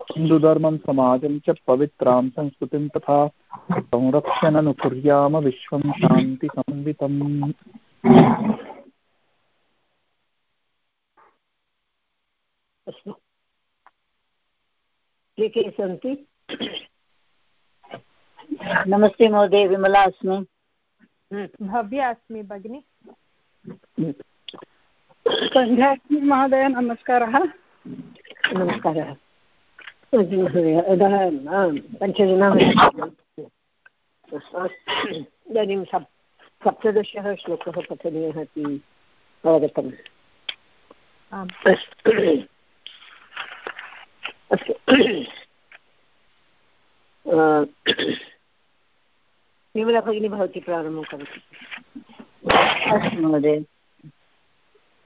हिन्दुधर्मं समाजं च पवित्रां संस्कृतिं तथा संरक्षणनुकुर्याम विश्वं शान्तिसंवितम् अस्तु। के के सन्ति? नमस्ते महोदय विमला अस्मि। भव्या अस्मि भगिनि। सन्ध्या अस्मि महोदय नमस्कारः। नमस्कारः। अतः पञ्चजनाः इदानीं सप् सप्तदशः श्लोकः पठनीयः इति अवगतम्। अस्तु। विमला भगिनी भवती प्रारम्भं करोति। अस्तु महोदय।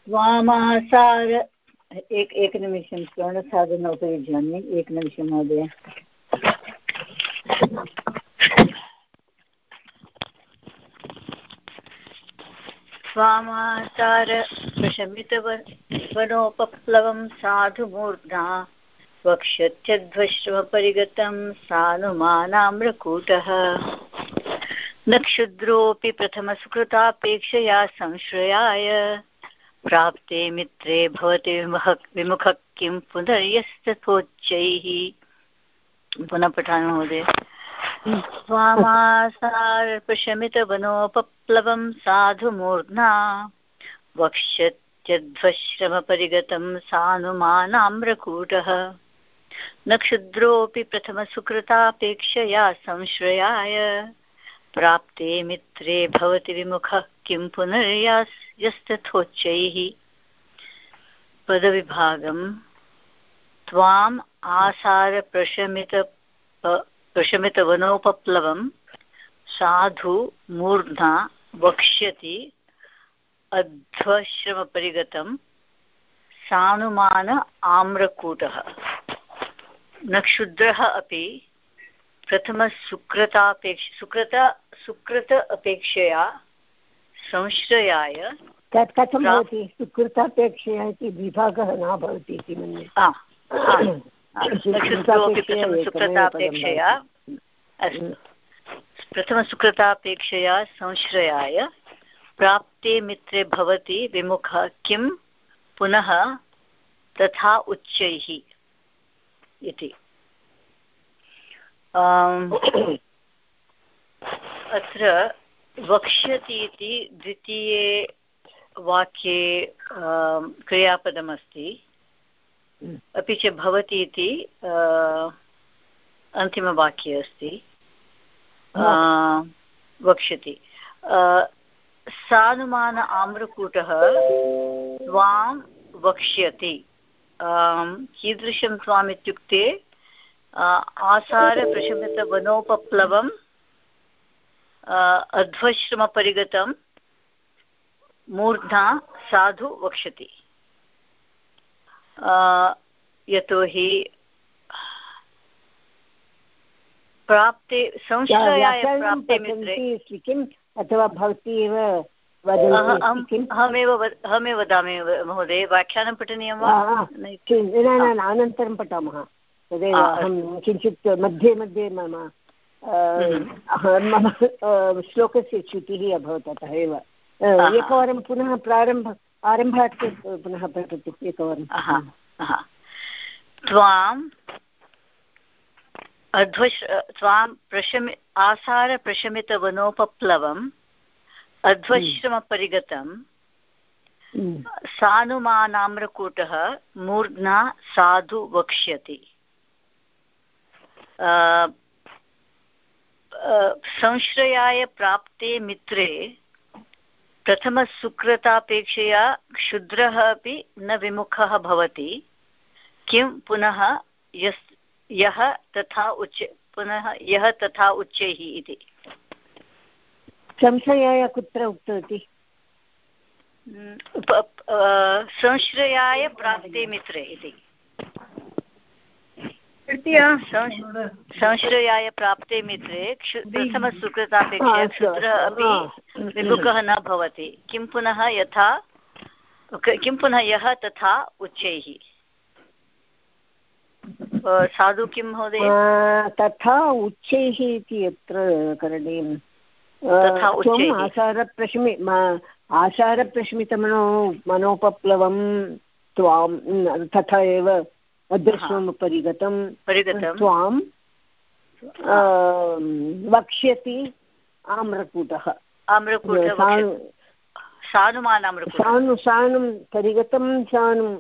वामासार एक एकनिमिषं श्रवणसाधनोपरि जामि एकनिमिषं महोदय स्वामाचार प्रशमितवनोपप्लवं साधुमूर्धा वक्ष्यत्यध्वश्रमपरिगतं सानुमानाम्रकूटः। न क्षुद्रोऽपि प्रथमसुकृतापेक्षया संश्रयाय। प्राप्ते मित्रे भवति विमुख विमुखः किं पुनर्यस्तथोच्चैः पुनः पठामि महोदय। स्वामासारप्रशमितवनोपप्लवं साधुमूर्ध्ना। वक्ष्यत्यध्वश्रमपरिगतं सानुमानाम्रकूटः। न क्षुद्रोऽपि प्रथमसुकृतापेक्षया संश्रयाय। प्राप्ते मित्रे भवति विमुखः किं पुनर्यास्तथोच्चैः पदविभागं त्वाम् प्रशमितवनोपप्लवं साधु मूर्ध्ना वक्ष्यति। अध्वश्रमपरिगतं सानुमान आम्रकूटः। न क्षुद्रः अपि प्रथमसुकृतापेक्ष सुकृत सुकृत अपेक्षया संश्रयाय तत् कथं भवति? सुकृतापेक्षया इति विभागः न भवति इति मन्ये। सुकृतापेक्षया प्रथमसुकृतापेक्षया संश्रयाय प्राप्ते मित्रे भवति विमुखः किं? पुनः तथा उच्चैः इति। अत्र वक्ष्यति इति द्वितीये वाक्ये क्रियापदमस्ति। अपि च भवति इति अन्तिमवाक्ये अस्ति। वक्ष्यति। सानुमान आम्रकूटः त्वां वक्ष्यति। कीदृशं त्वाम् इत्युक्ते आसारप्रशमितवनोपप्लवम् अध्वश्रमपरिगतं मूर्धा साधु वक्ष्यति यतोहि प्राप्ते संशयाय प्राप्ते मित्रे। किम्? अथवा भवती एव अहमेव अहमेव वदामि महोदय। व्याख्यानं पठनीयं वा? अनन्तरं पठामः। तदेव अहं किञ्चित् मध्ये मध्ये मम मम श्लोकस्य च्युतिः अभवत् अतः एव. एकवारं पुनः प्रारम्भ आरम्भात् पुनः पठतु एकवारं. त्वाम् अध्वश् त्वां प्रशमि आसारप्रशमितवनोपप्लवम् अध्वश्रमपरिगतं सानुमानाम्रकूटः मूर्ध्ना साधु वक्ष्यति। संश्रयाय प्राप्ते मित्रे प्रथमसुकृतापेक्षया क्षुद्रः अपि न विमुखः भवति। किं? पुनः यस् यः तथा उच्च पुनः यः तथा उच्चैः इति। संशयाय कुत्र उक्तवती? संश्रयाय प्राप्ते मित्रे इति। संश्रयाय प्राप्ते मित्रे प्रथमसुकृतापेक्षया क्षुद्रः अपि विमुखः न भवति। किं पुनः यथा किं पुनः यः तथा उच्चैः? साधु किं महोदय? तथा उच्चैः इति यत्र करणीयं त्वम् आचारप्रश्मि आचारप्रश्मितमनो मनोपप्लवं त्वां तथा एव अदृश्यमुपरि गतं त्वां वक्ष्यति आम्रकूटः। सानु सानुं परिगतं सानुम्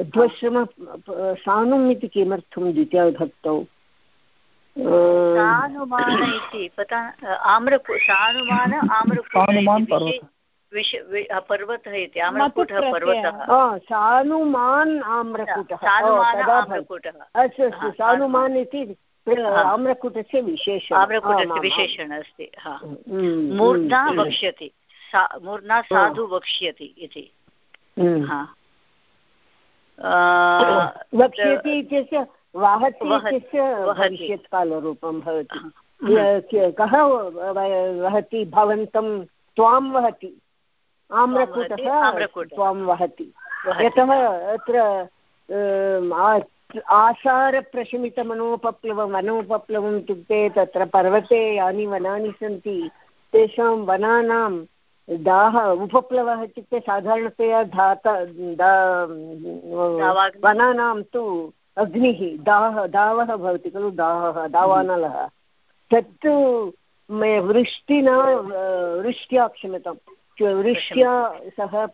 अध्वश्रम सानुम् इति किमर्थं द्वितीयभक्तौ सानुमान इति पता आम्रकु सानुमान आम्रकूट पर्वतः इति आम्रकूटः पर्वतः। सानुमान् आम्रकूटः। अस्तु अस्तु सानुमान् इति आम्रकूटस्य विशेष आम्रकूटस्य विशेषण अस्ति मूर्धा वक्ष्यति। सा मूर्धा साधु वक्ष्यति इति। वक्ष्यति इत्यस्य वाहति इत्यस्य भविष्यत्कालरूपं भवति। कः वहति? भवन्तं त्वां वहति। आम्रकूटः त्वां वहति। यतः अत्र आसारप्रशमितमनोपप्लवम् मनोपप्लवम् इत्युक्ते तत्र पर्वते यानि वनानि सन्ति तेषां वनानां दाह उपप्लवः इत्युक्ते साधारणतया धाता वनानां तु अग्निः दाह दावः भवति खलु दाहः दावानलः। तत्तु वृष्टिना वृष्ट्या क्षम्यतां वृष्ट्या सः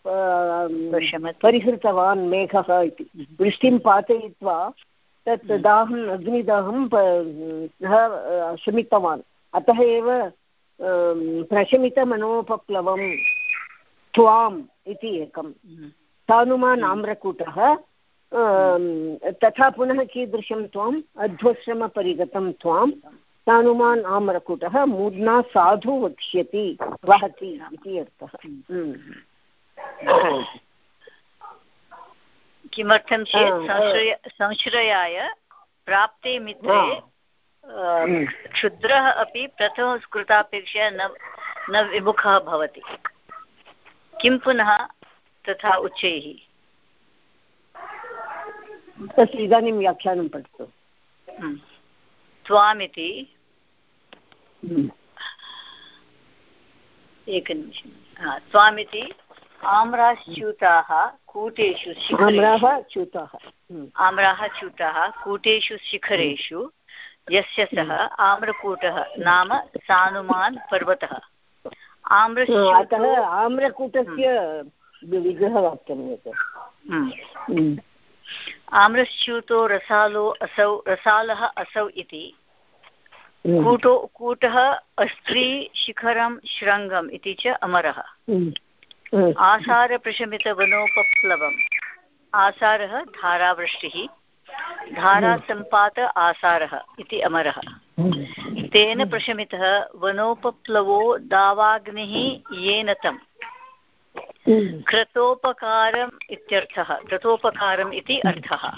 परिहृतवान् मेघः इति। वृष्टिं पातयित्वा तत् दाहम् अग्निदाहं सः शमितवान् अतः एव प्रशमितमनोपप्लवं त्वाम् इति एकं तानुमान् आम्रकूटः तथा पुनः कीदृशं त्वाम्? अध्वश्रमपरिगतं त्वां तानुमान् आम्रकूटः मूर्ना साधु वक्ष्यति वहति इति अर्थः। किमर्थं चेत् संश्रयाय प्राप्ते मित्रे क्षुद्रः अपि प्रथमस्कृतापेक्षया न न विमुखः भवति। किं पुनः तथा उच्चैः? तस्य इदानीं व्याख्यानं पठतु। त्वामिति एकनिमिषं त्वामिति आम्राश्च्यूताः कूटेषु आम्राः च्यूताः आम्राः च्यूताः कूटेषु शिखरेषु यस्य सः आम्रकूटः नाम सानुमान् पर्वतः। अतः आम्रकूटस्य एतत् आम्रस्यूतो रसालो असौ रसालः असौ इति कूटो कूटः अस्त्री शिखरं शृङ्गम् इति च अमरः। आसारप्रशमितवनोपप्लवम्। आसारः धारावृष्टिः धारासम्पात आसारः इति अमरः। तेन प्रशमितः वनोपप्लवो दावाग्निः येन तम्। क्रतोपकारम् इत्यर्थः क्रतोपकारम् इति अर्थः।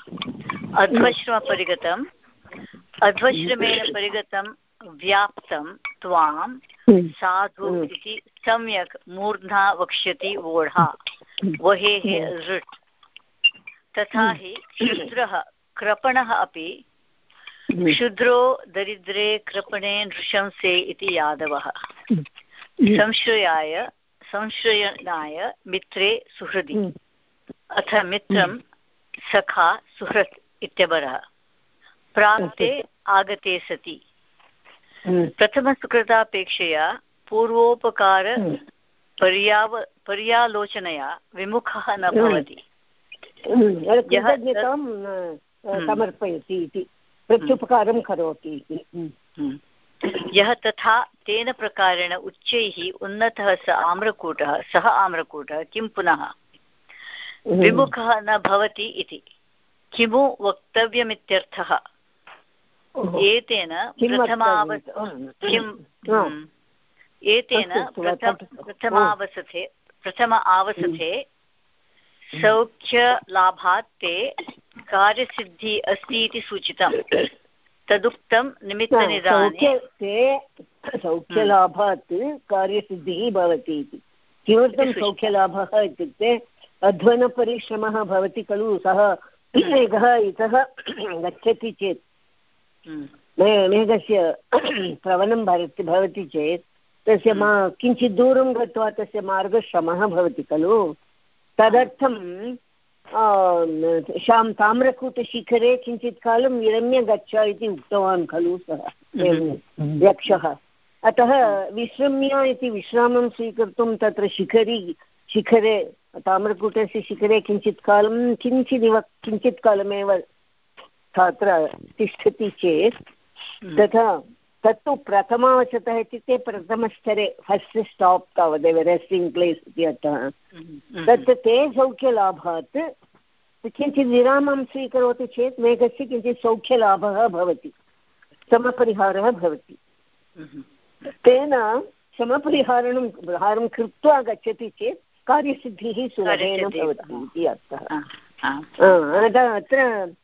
अध्वश्रमपरिगतम् अध्वश्रमेण परिगतं व्याप्तं त्वां साधु इति सम्यक् मूर्धा वक्ष्यति वोढा। वहेः ऋट्। तथा हि क्षुद्रः कृपणः अपि क्षुद्रो दरिद्रे कृपणे नृशंसे इति यादवः। संश्रयाय संश्रयणाय मित्रे सुहृदि। अथ मित्रं सखा सुहृत् इत्यवरः। प्राप्ते आगते सति। प्रथमसुकृतापेक्षया पूर्वोपकार पर्याव पर्यालोचनया विमुखः न भवति। समर्पयति इति। प्रत्युपकारं करोति यः तथा तेन प्रकारेण उच्चैः उन्नतः स आम्रकूटः सः आम्रकूटः किं पुनः? विमुखः न भवति इति। किमु वक्तव्यमित्यर्थः? एतेन प्रथमावस् किं एतेन प्रथमावसथे प्रथम आवसथे सौख्यलाभात् ते कार्यसिद्धिः अस्ति इति सूचितं। तदुक्तं निमित्तनिदाने ते सौख्यलाभात् कार्यसिद्धिः भवति इति। किमर्थं सौख्यलाभः इत्युक्ते अध्वनपरिश्रमः भवति खलु सः एकः इतः गच्छति चेत्। हम्म। मेघस्य प्रवणं भवति भवति चेत् तस्य मा किञ्चित् दूरं गत्वा तस्य मार्गश्रमः भवति खलु। तदर्थं शां ताम्रकूटशिखरे किञ्चित् कालं विरम्य गच्छ इति उक्तवान् खलु सः हम्म। यक्षः। अतः विश्रम्य इति विश्रामं स्वीकर्तुं तत्र शिखरि शिखरे ताम्रकूटस्य शिखरे किञ्चित् कालं किञ्चिदिव किञ्चित् कालमेव तत्र तिष्ठति चेत् हम्म। तथा तत्तु प्रथमावशतः इत्युक्ते प्रथमस्तरे फस्ट् स्टाप् तावदेव रेस्टिङ्ग् प्लेस् इति अर्थः। हम्म, तत् ते सौख्यलाभात् किञ्चित् विरामं स्वीकरोति चेत् मेघस्य किञ्चित् सौख्यलाभः भवति समपरिहारः भवति। तेन समपरिहारणं परिहारं कृत्वा गच्छति चेत् कार्यसिद्धिः सुलभेन भवति इति अर्थः। अत्र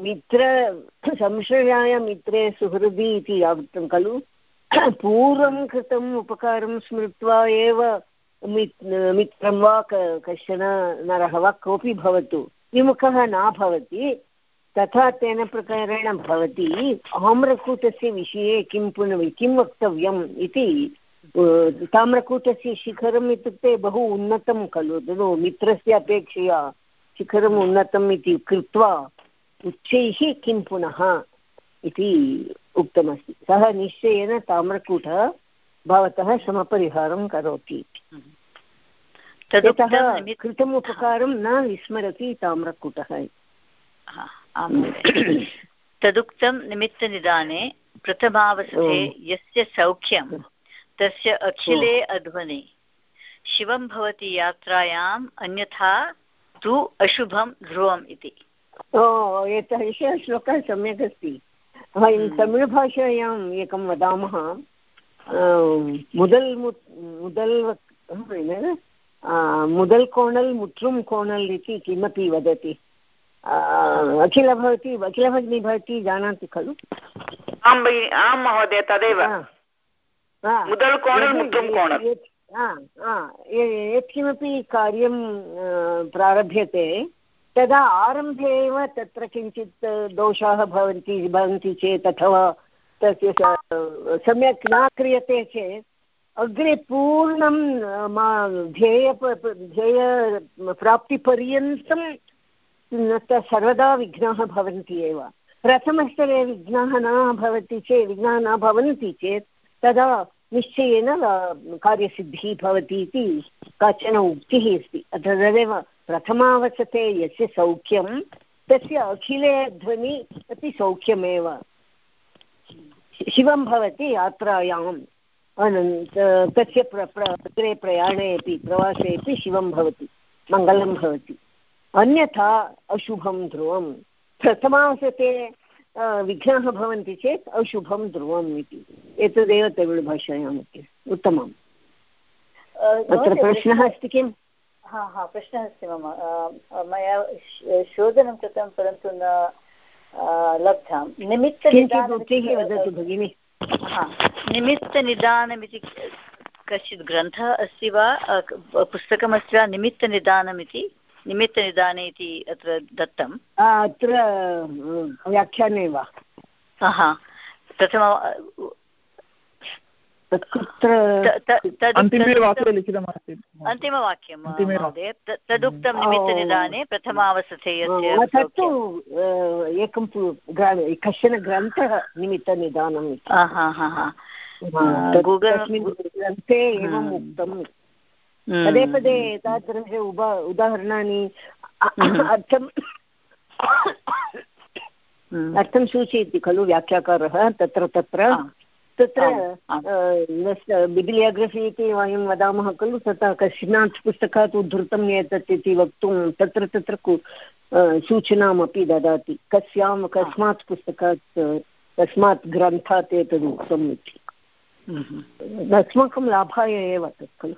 मित्र संशयाय मित्रे सुहृदि इति उक्तं खलु। पूर्वं कृतम् उपकारं स्मृत्वा एव मित्रं वा कश्चन नरः वा कोऽपि भवतु। विमुखः न भवति, तथा तेन प्रकारेण भवति। आम्रकूटस्य विषये किं पुनः किं वक्तव्यम् इति ताम्रकूटस्य शिखरम् इत्युक्ते बहु उन्नतं खलु। खलु मित्रस्य अपेक्षया शिखरम् उन्नतम् इति कृत्वा उच्चैः किं पुनः इति उक्तमस्ति। सः निश्चयेन ताम्रकूटः भवतः समपरिहारं करोति यतः कृतम् उपकारं न विस्मरति ताम्रकूटः तदुक्तं निमित्तनिदाने प्रथमावसरे यस्य सौख्यं तस्य अखिले अध्वनि। शिवं भवति यात्रायाम् अन्यथा तु अशुभं ध्रुवम् इति। ओ एतः एषः श्लोकः सम्यक् अस्ति। वयं हम्म। तमिळ्भाषायाम् एकं वदामः। मुदल् मुदल् मुदल् कोणल् मुट्रुं कोणल् इति किमपि वदति। अखिल भवती अखिलभगिनी भवती जानाति खलु? आं भगिनि आं महोदय तदेव। यत्किमपि कार्यं प्रारभ्यते तदा आरम्भे एव तत्र किञ्चित् दोषाः भवन्ति भवन्ति चेत् अथवा तस्य सम्यक् न क्रियते चेत् अग्रे पूर्णं ध्येय ध्येय प्राप्तिपर्यन्तं सर्वदा विघ्नाः भवन्ति एव। प्रथमस्तरे विघ्नाः न भवति चेत्, विघ्नाः न भवन्ति चेत् तदा निश्चयेन कार्यसिद्धिः भवति इति काचन उक्तिः अस्ति। तदेव प्रथमावसते यस्य सौख्यं तस्य अखिले ध्वनि अपि सौख्यमेव। शिवं भवति यात्रायाम् अनन्त तस्य प्र अग्रे प्रयाणे अपि प्रवासे अपि शिवं भवति मङ्गलं भवति। अन्यथा अशुभं ध्रुवं प्रथमावसते विघ्नाः भवन्ति चेत् अशुभं ध्रुवम् इति। एतदेव तमिळुभाषायाम् उत्तमम्। अत्र प्रश्नः अस्ति किम्? हा हा प्रश्नः अस्ति मम। मया शोधनं कृतं परन्तु न लब्धां। निमित्तनिदानं वदतु भगिनि? हा। निमित्तनिदानमिति कश्चित् ग्रन्थः अस्ति वा? पुस्तकमस्ति वा? निमित्तनिदानमिति निमित्तनिदाने इति अत्र दत्तम् अत्र व्याख्याने वा? हा प्रथम अन्तिमवाक्ये लिखितमस्ति। अन्तिमवाक्यं महोदय। तदुक्तं निमित्तनिदाने प्रथमावसथे तत्तु एकं कश्चन ग्रन्थः निमित्तनिदानम् ग्रन्थे एवम् उक्तम्। पदे पदे एतादृश उप उदाहरणानि। अर्थम् अर्थं सूचयति खलु व्याख्याकारः तत्र तत्र। तत्र बिबिलियोग्रफि इति वयं वदामः खलु तथा कस्मात् पुस्तकात् उद्धृतम् एतत् इति वक्तुं तत्र तत्र सूचनामपि ददाति। कस्यां कस्मात् पुस्तकात् कस्मात् ग्रन्थात् एतद् उक्तम् इति। हम्म। अस्माकं लाभाय एव तत् खलु।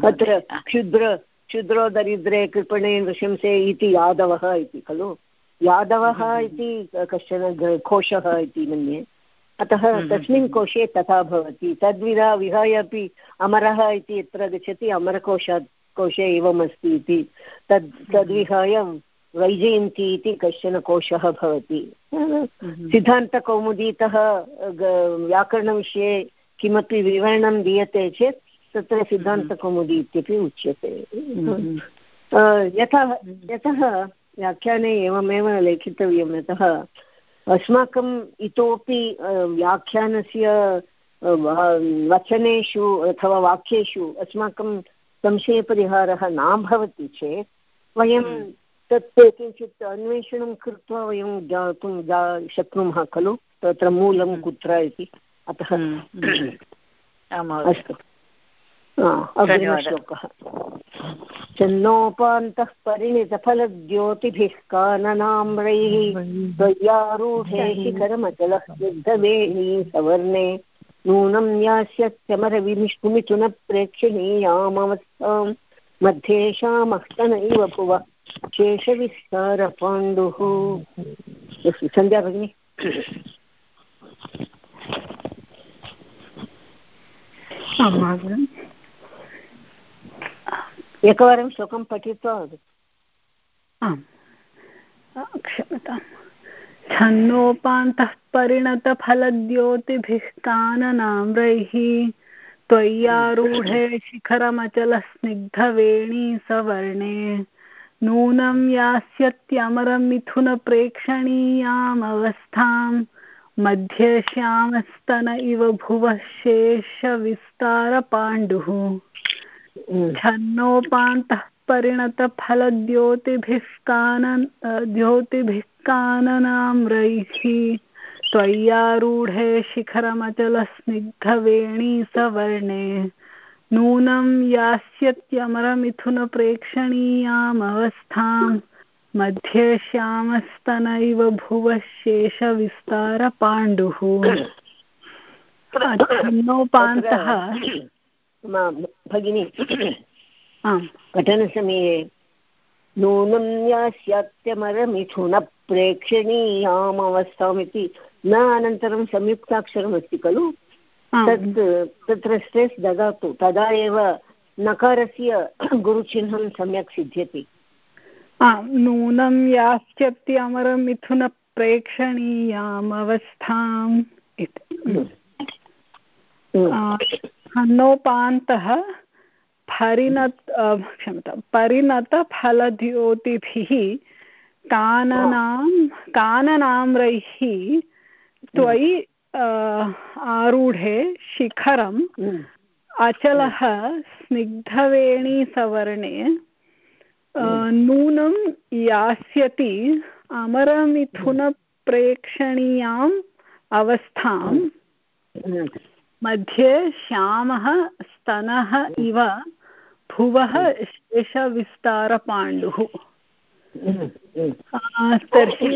तत्र क्षुद्र क्षुद्रो दरिद्रे कृपणे नृशंसे इति यादवः इति खलु। यादवः हम्म। इति कश्चन कोशः इति मन्ये। अतः हम्म, तस्मिन् कोशे तथा भवति। तद्विधा विहाय अपि अमरः इति यत्र गच्छति अमरकोशात् कोशे एवमस्ति इति। तद् तद्विहाय वैजयन्ती इति कश्चन कोशः भवति। सिद्धान्तकौमुदीतः व्याकरणविषये किमपि विवरणं दीयते चेत् तत्र सिद्धान्तकौमुदी इत्यपि उच्यते। यतः यतः व्याख्याने एवमेव लेखितव्यं। यतः अस्माकम् इतोपि व्याख्यानस्य वचनेषु अथवा वाक्येषु अस्माकं संशयपरिहारः न भवति चेत् वयं हम्म। तत् किञ्चित् अन्वेषणं कृत्वा वयं ज्ञातुं जा शक्नुमः खलु तत्र मूलं हम्म। कुत्र इति अतः हम्म। अस्तु अग्रिमश्लोकः चन्नोपान्तः परिणितफलद्योतिभिः काननाम्रैः त्वय्यारूढे शिखरमचलः युद्धवेणी सवर्णे। नूनं यास्यत्यमरविमिष्टुमिथुनप्रेक्षणीयामवस्थां मध्येषामस्तनैव भुव शेषविस्तारपाण्डुः। सन्ध्या भगिनि। एकवारं श्लोकं पठित्वा आम्। क्षम्यताम्। छन्नोपान्तः परिणतफलद्योतिभिः काननाम्रैः त्वय्यारूढे शिखरमचलस्निग्धवेणी सवर्णे। नूनं यास्यत्यमरमिथुनप्रेक्षणीयामवस्थां मध्ये श्यामस्तन इव भुवः शेषविस्तारपाण्डुः। छन्नोपान्तः परिणतफलद्योतिभिः कानन द्योतिभिः काननाम्रैः त्वय्यारूढे शिखरमचलस्निग्धवेणी सवर्णे। नूनं यास्यत्यमरमिथुनप्रेक्षणीयामवस्थां। मध्ये श्यामस्तनैव भुवः शेषविस्तारपाण्डुः। छन्नोपान्तः भगिनी पठनसमये नूनं यास्यात्यमरमिथुनप्रेक्षणीयामवस्थामिति न अनन्तरं संयुक्ताक्षरमस्ति खलु? तत् तत्र स्ट्रेस् ददातु तदा एव नकारस्य गुरुचिह्नं सम्यक् सिद्ध्यति। नूनं यास्यत्यमरमिथुनप्रेक्षणीयामवस्थाम् इति। हन्नोपान्तः परिणत क्षम्यतां परिणतफलद्योतिभिः काननां काननाम्रैः त्वयि आरूढे शिखरम् हम्म। अचलः स्निग्धवेणीसवर्णे हम्म। नूनं यास्यति अमरमिथुनप्रेक्षणीयाम् अवस्थां हम्म। मध्ये श्यामः स्तनः इव भुवः शेषविस्तारपाण्डुः। तर्हि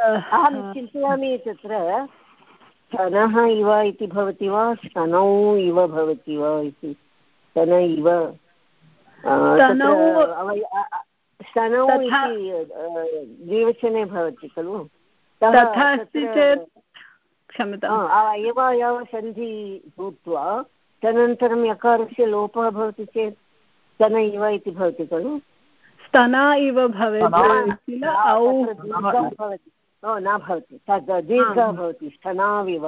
अहं चिन्तयामि तत्र स्तनः इव इति भवति वा स्तनौ इव भवति वा इति? स्तन इव स्तनौ इति द्विवचने भवति खलु? तथा अस्ति चेत् क्षम्यताम्। सन्धि भूत्वा तदनन्तरं यकारस्य लोपः भवति चेत् स्तन इव इति भवति खलु? स्तना इव भवेत् किल भवति। न भवति। तद् दीर्घः भवति स्तनाविव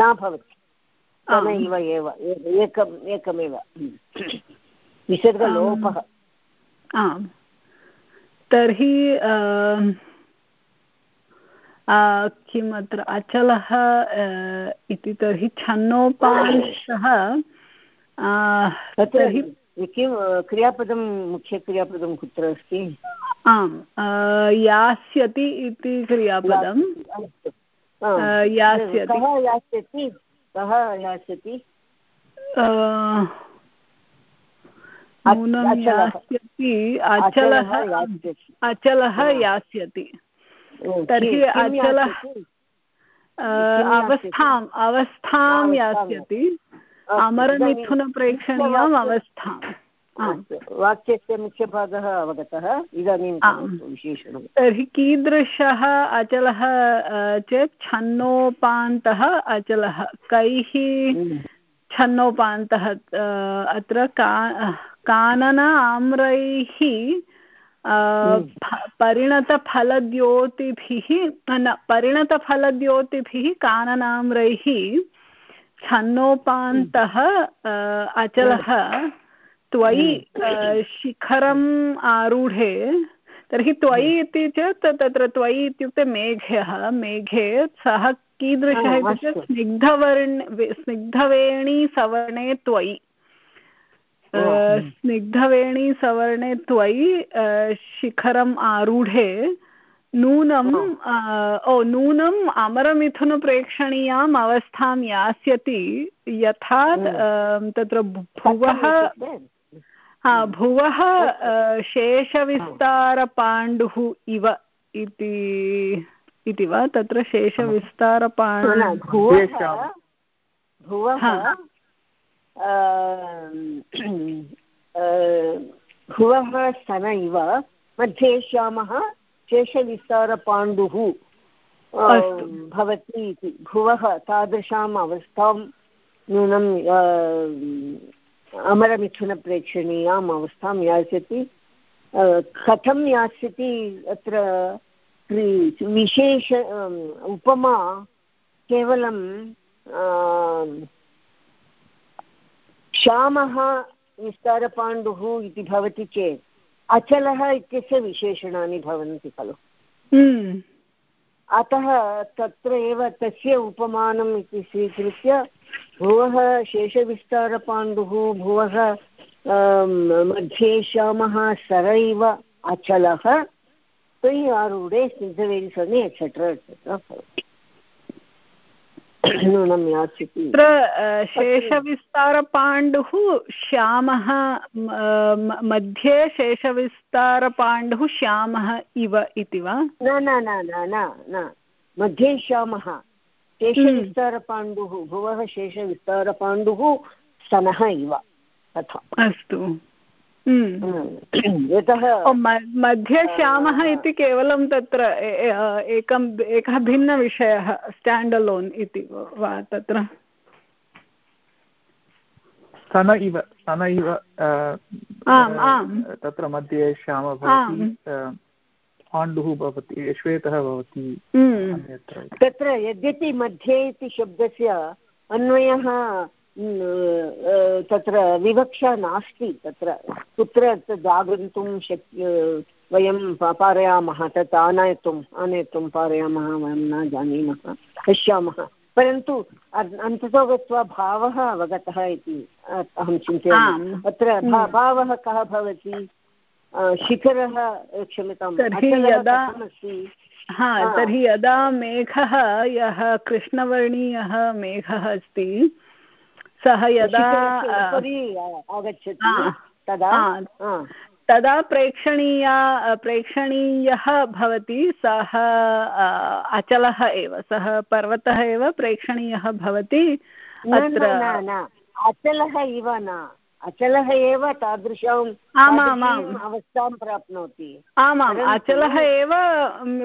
न भवति। स्तन इव एव एकम् एकमेव। विसर्गलोपः आम्। तर्हि किम् अत्र अचलः इति तर्हि छन्नोपांशः तर्हि किं क्रियापदं मुख्यक्रियापदं कुत्र अस्ति? आम् यास्यति इति क्रियापदं। यास्यति कः यास्यति? कः यास्यति? यास्यति अचलः अचलः यास्यति। तर्हि अचलः अवस्थाम् अवस्थां यास्यति। अमरमिथुनप्रेक्षणीयाम् अवस्थाम्। वाक्यस्य मुख्यभागः अवगतः इदानीं विशेषणं तर्हि कीदृशः अचलः चेत् छन्नोपान्तः अचलः? कैः हम्म। छन्नोपान्तः अत्र का कानन आम्रैः। परिणतफलद्योतिभिः न परिणतफलद्योतिभिः काननाम्रैः छन्नोपान्तः अचलः त्वयि हम्म। शिखरम् आरूढे तर्हि त्वयि हम्म। इति चेत् तत्र त्वयि इत्युक्ते मेघ्यः मेघे सः कीदृशः इति चेत् स्निग्धवर्ण स्निग्धवेणीसवर्णे त्वयि हम्म। स्निग्धवेणीसवर्णे त्वयि शिखरम् आरूढे नूनं ओ नूनम् अमरमिथुनप्रेक्षणीयाम् अवस्थां यास्यति यथा तत्र भुवः हा भुवः शेषविस्तारपाण्डुः इव इति इति वा? तत्र शेषविस्तारपाण्डुः भुवः भुवः स्तन इव मध्ये श्यामः शेषविस्तारपाण्डुः भवति इति। भुवः तादृशाम् अवस्थां नूनं अमरमिथुनप्रेक्षणीयाम् अवस्थां यास्यति। कथं यास्यति अत्र विशेष उपमा केवलं श्यामः विस्तारपाण्डुः इति भवति चेत् अचलः इत्यस्य विशेषणानि भवन्ति खलु। हम्म। अतः तत्र एव तस्य उपमानम् इति स्वीकृत्य भुवः शेषविस्तारपाण्डुः भुवः मध्ये श्यामः सरैव अचलः। त्वयि आरूढे सिद्धवेदिसने एट्सेट्रा एट्सेट्रा भवति नूनं यास्यति तत्र शेषविस्तारपाण्डुः श्यामः मध्ये शेषविस्तारपाण्डुः श्यामः इव इति वा? न न न न न न. मध्ये श्यामः. शेषविस्तारपाण्डुः भुवः शेषविस्तारपाण्डुः स्तनः इव. तथा। अस्तु। यतः मध्ये श्यामः इति केवलं तत्र एकम् एकः भिन्नविषयः स्टाण्ड् अलोन् इति वा तत्र। स्तन इव स्तन इव आम् आम्। तत्र मध्ये श्यामः भवति पाण्डुः भवति श्वेतः भवति हम्म। तत्र यद्यपि मध्ये इति शब्दस्य अन्वयः तत्र विवक्षा नास्ति तत्र कुत्र तद् आगन्तुं शक्य वयं पारयामः तत् आनयतुम् आनयितुं पारयामः वयं न जानीमः पश्यामः। परन्तु अन्ततो गत्वा भावः अवगतः इति अहं चिन्तयामि। अत्र भावः कः भवति? शिखरः क्षम्यतां हा। तर्हि यदा मेघः यः कृष्णवर्णीयः मेघः अस्ति सः यदा आगच्छति तदा तदा प्रेक्षणीया प्रेक्षणीयः भवति सः अचलः एव सः पर्वतः एव प्रेक्षणीयः भवति अत्र अचलः इव न अचलः एव तादृशम् आमामाम्। अवस्थां प्राप्नोति। आमाम् अचलः एव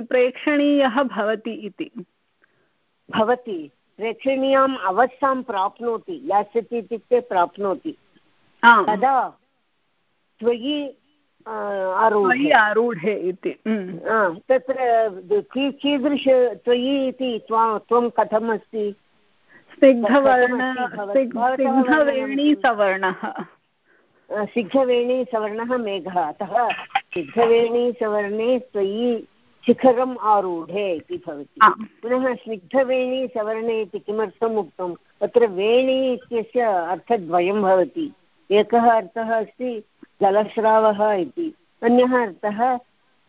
प्रेक्षणीयः भवति इति। भवति। प्रेक्षणीयाम् अवस्थां प्राप्नोति यास्यति इत्युक्ते प्राप्नोति। तदा त्वयि आरूढे। इति तत्र कीदृश त्वयि इति त्वं कथम् अस्ति सिग्धवेणीसवर्णः सिग्धवेणीसवर्णः मेघः अतः सिग्धवेणीसवर्णे त्वयि शिखरम् आरूढे इति भवति। पुनः स्निग्धवेणी सवर्णे इति किमर्थम् उक्तम्? तत्र वेणी इत्यस्य अर्थद्वयं भवति। एकः अर्थः अस्ति जलस्रावः इति अन्यः अर्थः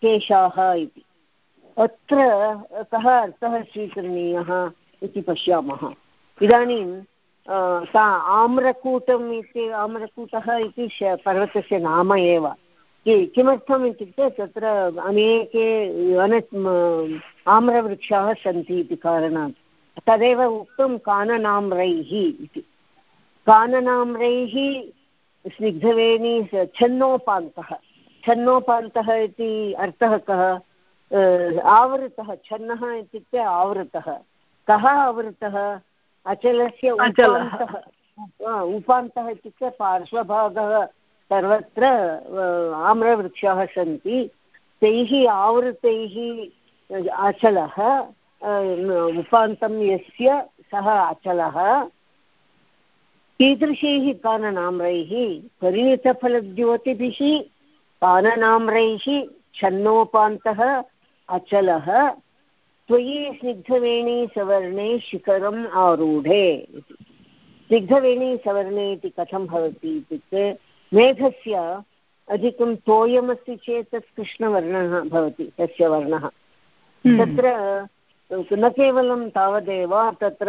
केशाः इति। अत्र कः अर्थः स्वीकरणीयः इति पश्यामः। इदानीं सा आम्रकूटम् इति आम्रकूटः इति पर्वतस्य नाम एव। किमर्थम् इत्युक्ते तत्र अनेके वन आम्रवृक्षाः सन्ति इति कारणात्। तदेव उक्तं काननाम्रैः इति। काननाम्रैः स्निग्धवेणी छन्नोपान्तः। छन्नोपान्तः इति अर्थः कः? आवृतः। छन्नः इत्युक्ते आवृतः। कः आवृतः? अचलस्य उपान्तः। उपान्तः इत्युक्ते पार्श्वभागः। सर्वत्र आम्रवृक्षाः सन्ति। तैः आवृतैः अचलः उपान्तं यस्य सः अचलः। कीदृशैः काननाम्रैः परिणितफलद्योतिभिः काननाम्रैः छन्नोपान्तः अचलः। त्वयि स्निग्धवेणी सवर्णे शिखरम् आरूढे। स्निग्धवेणी सवर्णे इति कथं भवति इत्युक्ते मेघस्य अधिकं तोयमस्ति चेत् तत् कृष्णवर्णः भवति तस्य वर्णः। हम्म। तत्र न केवलं तावदेव तत्र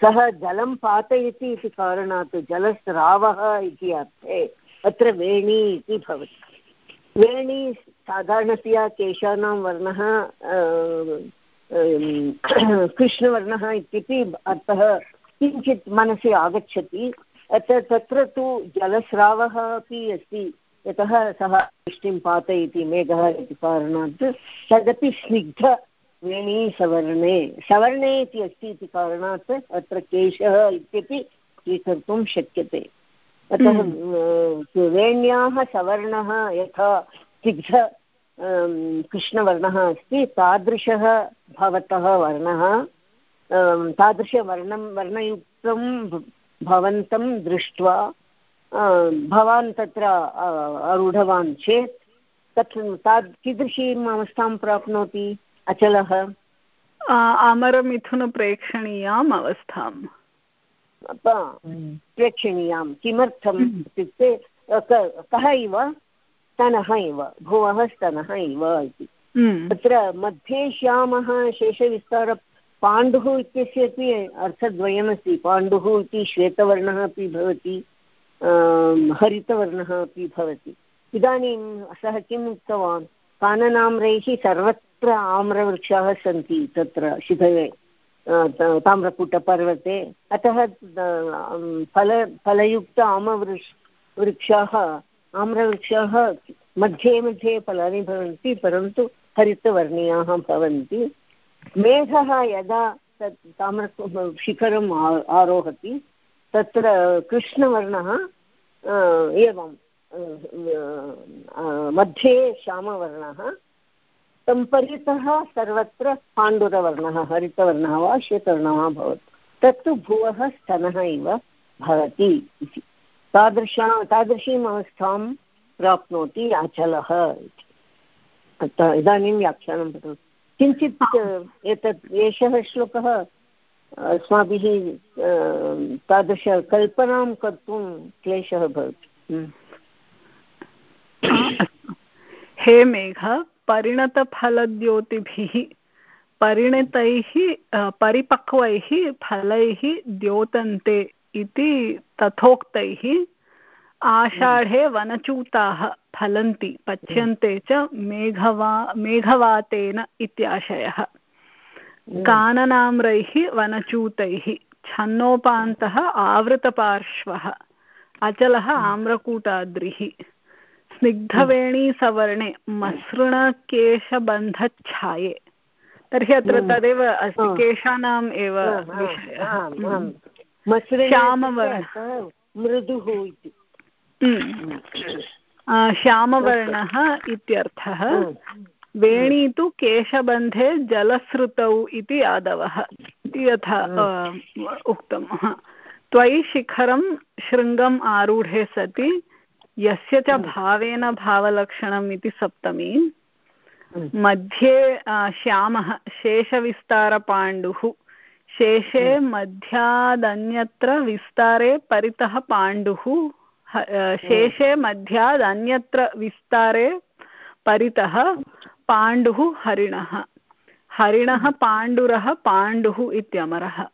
सः जलं पातयति इति कारणात् जलस्रावः इति अर्थे अत्र वेणी इति भवति। वेणी साधारणतया केशानां वर्णः कृष्णवर्णः इत्यपि अर्थः किञ्चित् मनसि आगच्छति। अत्र तत्र तु जलस्रावः अपि अस्ति यतः सः वृष्टिं पातयति मेघः इति कारणात् तदपि स्निग्धवेणी सवर्णे सवर्णे इति अस्ति इति कारणात् अत्र केशः इत्यपि स्वीकर्तुं शक्यते अतः हम्म। वेण्याः सवर्णः यथा स्निग्ध कृष्णवर्णः अस्ति तादृशः भवतः वर्णः तादृशवर्णं वर्णयुक्तं भवन्तं दृष्ट्वा भवान् तत्र आरूढवान् चेत् तत् ताद् कीदृशीम् अवस्थां प्राप्नोति? अचलः? अमरमिथुनप्रेक्षणीयाम् अवस्थाम्। प्रेक्षणीयां किमर्थम् हम्म। इत्युक्ते कः इव? स्तनः इव। भुवः स्तनः इव इति। हम्म। तत्र मध्ये श्यामः शेषविस्तार पाण्डुः इत्यस्य अपि अर्थद्वयमस्ति। पाण्डुः इति श्वेतवर्णः अपि भवति हरितवर्णः अपि भवति। इदानीं सः किम् उक्तवान्? काननाम्रैः सर्वत्र आम्रवृक्षाः सन्ति तत्र शिखरे ताम्रकूटपर्वते। अतः फल, फलयुक्त आमवृक्ष वृक्षाः, आम्रवृक्षाः मध्ये मध्ये फलानि भवन्ति, परन्तु हरितवर्णीयाः भवन्ति। मेघः यदा तत् ताम्र शिखरम् आरोहति, तत्र कृष्णवर्णः एवं मध्ये श्यामवर्णः, तं परितः सर्वत्र पाण्डुरवर्णः, हरितवर्णः वा श्वेतवर्णः वा भवति। तत्तु भुवः स्तनः इव भवति इति। तादृशा, तादृशीम् अवस्थां प्राप्नोति अचलः इति। इदानीं व्याख्यानं भवति किञ्चित् एतत् एषः श्लोकः अस्माभिः तादृशकल्पनां कर्तुं क्लेशः भवति। हे मेघ परिणतफलद्योतिभिः परिणतैः परिपक्वैः फलैः द्योतन्ते इति तथोक्तैः आषाढे वनचूताः फलन्ति पच्यन्ते च मेघवा मेघवातेन इत्याशयः। काननाम्रैः वनचूतैः छन्नोपान्तः आवृतपार्श्वः अचलः आम्रकूटाद्रिः स्निग्धवेणीसवर्णे मसृणकेशबन्धच्छाये। तर्हि अत्र तदेव अस्ति केशानाम् एव विषयः। श्यामवर्णः। मृदुः इति। श्यामवर्णः इत्यर्थः वेणी तु केशबन्धे जलश्रुतौ इति आदवः इति यथा उक्तं। त्वयि शिखरं शृङ्गम् आरूढे सति यस्य च भावेन भावलक्षणम् इति सप्तमी। मध्ये श्यामः शेषविस्तारपाण्डुः। शेषे मध्यादन्यत्र विस्तारे परितः पाण्डुः। शेषे मध्याद् अन्यत्र विस्तारे परितः पाण्डुः हरिणः। हरिणः पाण्डुरः पाण्डुः इत्यमरः।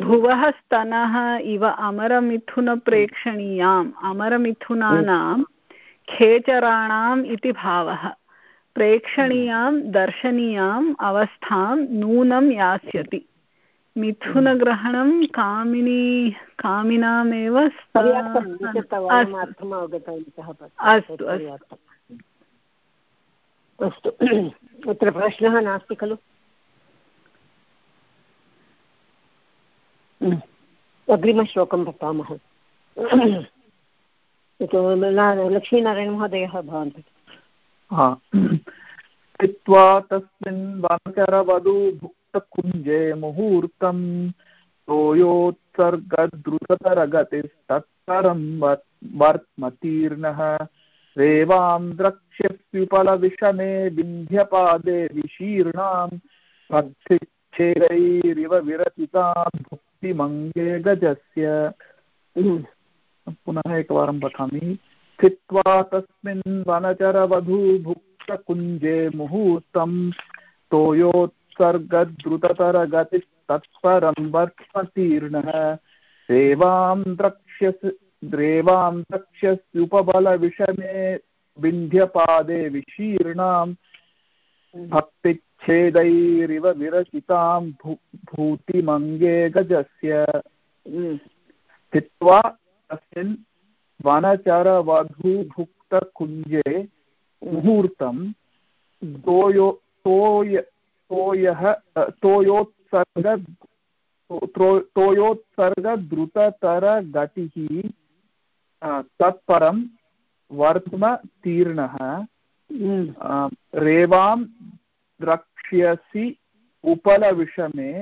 भुवः स्तनः इव अमरमिथुनप्रेक्षणीयाम्। अमरमिथुनानां खेचराणाम् इति भावः। प्रेक्षणीयां दर्शनीयाम् अवस्थां नूनं यास्यति। मिथुनग्रहणं कामिनी कामिनामेव अस्तु अस्तु. अत्र प्रश्नः नास्ति खलु? अग्रिमश्लोकं पठामः। लक्ष्मीनारायणमहोदयः भवान् स्थित्वा तस्मिन् वाचरवधू भुक्तकुञ्जे मुहूर्तम् तोयोत्सर्गद्रुततरगतिस्तत्परं वर्त्मतीर्णः। रेवां द्रक्ष्यप्युपलविषमे विन्ध्यपादे विशीर्णां पक्षिच्छेदैरिव विरचितां भुक्तिमङ्गे गजस्य। पुनः एकवारं पठामि स्थित्वा तस्मिन् वनचरवधूभुक्तकुञ्जे मुहूर्तं तोयोत्सर्गद्रुततरगतिस्तत्परं वर्त्मतीर्णः सेवां द्रक्ष्यस् द्रेवां द्रक्ष्यस्युपबलविषमे विन्ध्यपादे विशीर्णां भक्तिच्छेदैरिव विरचितां भू भूतिमङ्गे गजस्य। स्थित्वा तस्मिन् वनचरवधूभुक्तकुञ्जे मुहूर्तं तोयो तोय तोयः तोयोत्सर्ग तोयोत्सर्गद्रुततरगतिः तत्परं वर्त्मतीर्णः रेवां द्रक्ष्यसि उपलविषमे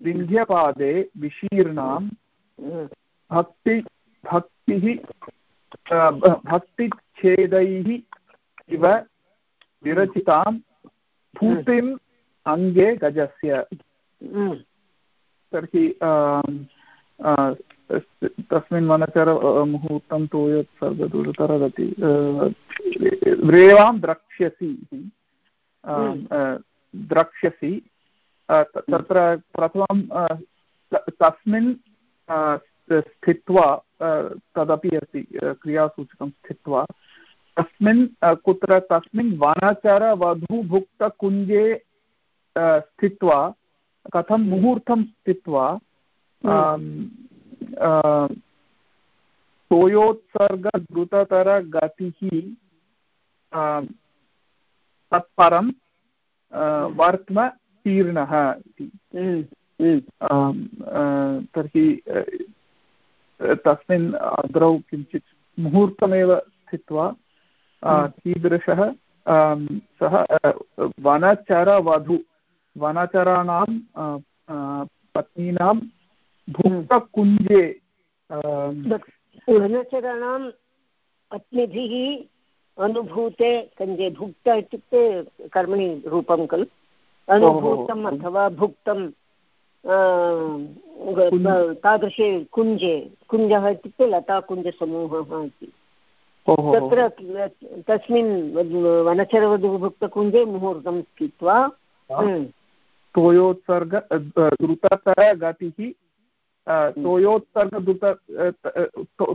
विन्ध्यपादे विशीर्णां भक्ति भक्तिः भक्तिच्छेदैः इव विरचितां भूतिम् अङ्गे गजस्य। तर्हि तस्मिन् मनचर मुहूर्तं तु यत् सर्वदुरतरगति रेवां द्रक्ष्यसि। द्रक्ष्यसि। तत्र प्रथमं तस्मिन् स्थित्वा तदपि अस्ति क्रियासूचकं स्थित्वा। तस्मिन् कुत्र तस्मिन् वनचरवधूभुक्तकुञ्जे स्थित्वा कथं मुहूर्तं स्थित्वा तोयोत्सर्गद्रुततरगतिः तत्परं वर्त्म तीर्णः इति। तर्हि तस्मिन् अग्रौ किञ्चित् मुहूर्तमेव स्थित्वा कीदृशः सः वनचरवधु वनचराणां पत्नीनां भुक्तकुञ्जे वनचराणां पत्नीभिः अनुभूते कञ्जे भुक्त इत्युक्ते कर्मणि रूपं खलु? अनुभूतम् अथवा भुक्तं तादृशे कुञ्जे कुञ्जः इत्युक्ते लताकुञ्जसमूहः इति। तत्र तस्मिन् वनचरवधुभुक्तकुञ्जे मुहूर्तं स्थित्वा तोयोत्सर्ग द्रुततरगतिः तोयोत्सर्गद्रुत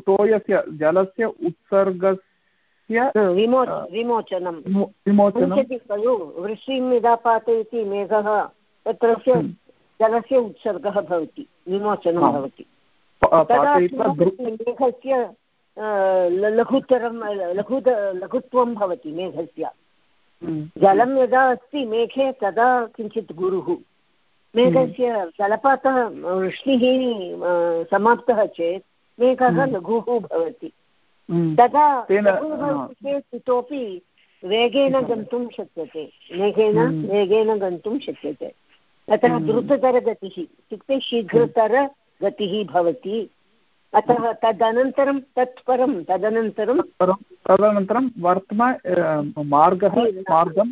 तोयस्य जलस्य उत्सर्गस्य विमोचनं विमोचनं खलु वृष्टिं यदा पातयति मेघः तत्रस्य जलस्य उत्सर्गः भवति विमोचनं भवति। तदा मेघस्य लघुतरं लघु लघुत्वं भवति मेघस्य। जलं यदा अस्ति मेघे तदा किञ्चित् गुरुः। मेघस्य जलपातः वृष्टिः समाप्तः चेत् मेघः लघुः भवति। तदा चेत् इतोपि वेगेन गन्तुं शक्यते। मेघेन वेगेन गन्तुं शक्यते। तत्र द्रुततरगतिः इत्युक्ते शीघ्रतरगतिः भवति। अतः तदनन्तरं तत् परं तदनन्तरं तदनन्तरं वर्त्म मार्गः मार्गं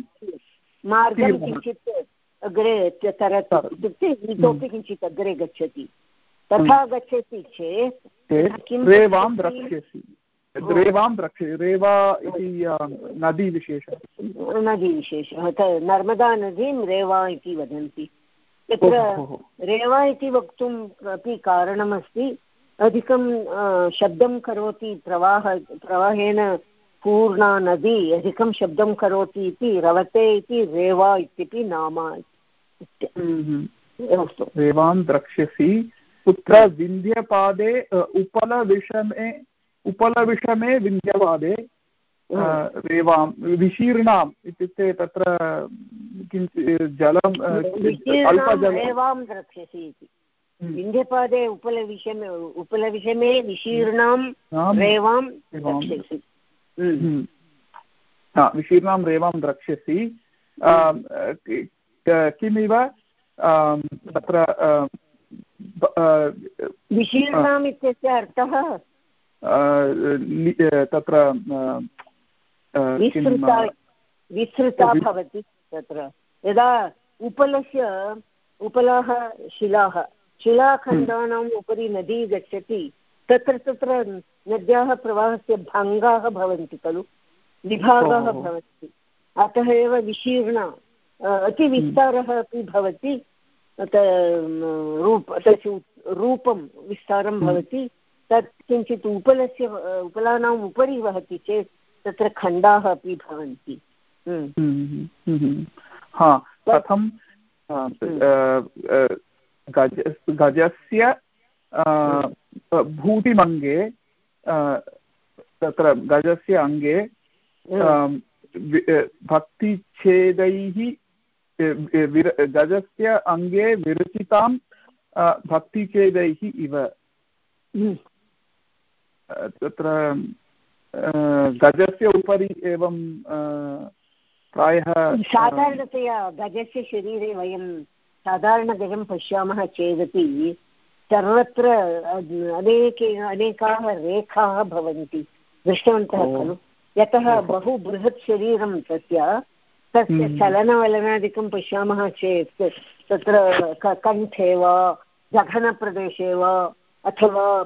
मार्गं किञ्चित् अग्रे तरत् इत्युक्ते इतोपि किञ्चित् अग्रे गच्छति। तथा गच्छति चेत् रेवां द्रक्ष्यसि। रेवां द्रक्ष्यति रेवा इति नदीविशेषः। नदीविशेषः। नर्मदा नदीं रेवा इति वदन्ति। तत्र रेवा इति वक्तुम् अपि कारणमस्ति। अधिकं शब्दं करोति प्रवाह प्रवाहेण पूर्णा नदी अधिकं शब्दं करोति इति रवते इति रेवा इत्यपि नाम रेवां द्रक्ष्यसि। कुत्र विन्ध्यपादे उपलविषमे उपलविषमे विन्ध्यपादे रेवां विशीर्णाम् इत्युक्ते तत्र किञ्चित् जलं रेवां द्रक्ष्यसि इति। विन्ध्यपादे उपलविषमे उपलविषमे विशीर्णां रेवां द्रक्ष्यसि हम्म। विशीर्णां रेवां द्रक्ष्यसि किमिव तत्र विशीर्णाम् इत्यस्य अर्थः तत्र विस्तृता भवति तत्र यदा उपलस्य उपलाः शिलाः शिलाखण्डानाम् उपरि नदी गच्छति तत्र तत्र नद्याः प्रवाहस्य भङ्गाः भवन्ति खलु विभागाः भवन्ति। अतः एव विशीर्ण अतिविस्तारः अपि भवति रूप तस्य रूपं विस्तारं भवति तत् किञ्चित् उपलस्य उपलानाम् उपरि वहति चेत् तत्र खण्डाः अपि भवन्ति। हम्म। हम्म, हम्म, हा कथं गज गजस्य भूतिमङ्गे तत्र गजस्य अङ्गे भक्तिच्छेदैः गजस्य अङ्गे विरचितां भक्तिच्छेदैः इव। तत्र गजस्य उपरि एवं प्रायः साधारणतया गजस्य शरीरे वयं साधारणगजं पश्यामः चेदपि सर्वत्र अनेके अनेकाः रेखाः भवन्ति। दृष्टवन्तः खलु। यतः बहु बृहत् शरीरं तस्य। तस्य हम्म। चलनवलनादिकं पश्यामः चेत् तत्र कण्ठे वा जघनप्रदेशे वा अथवा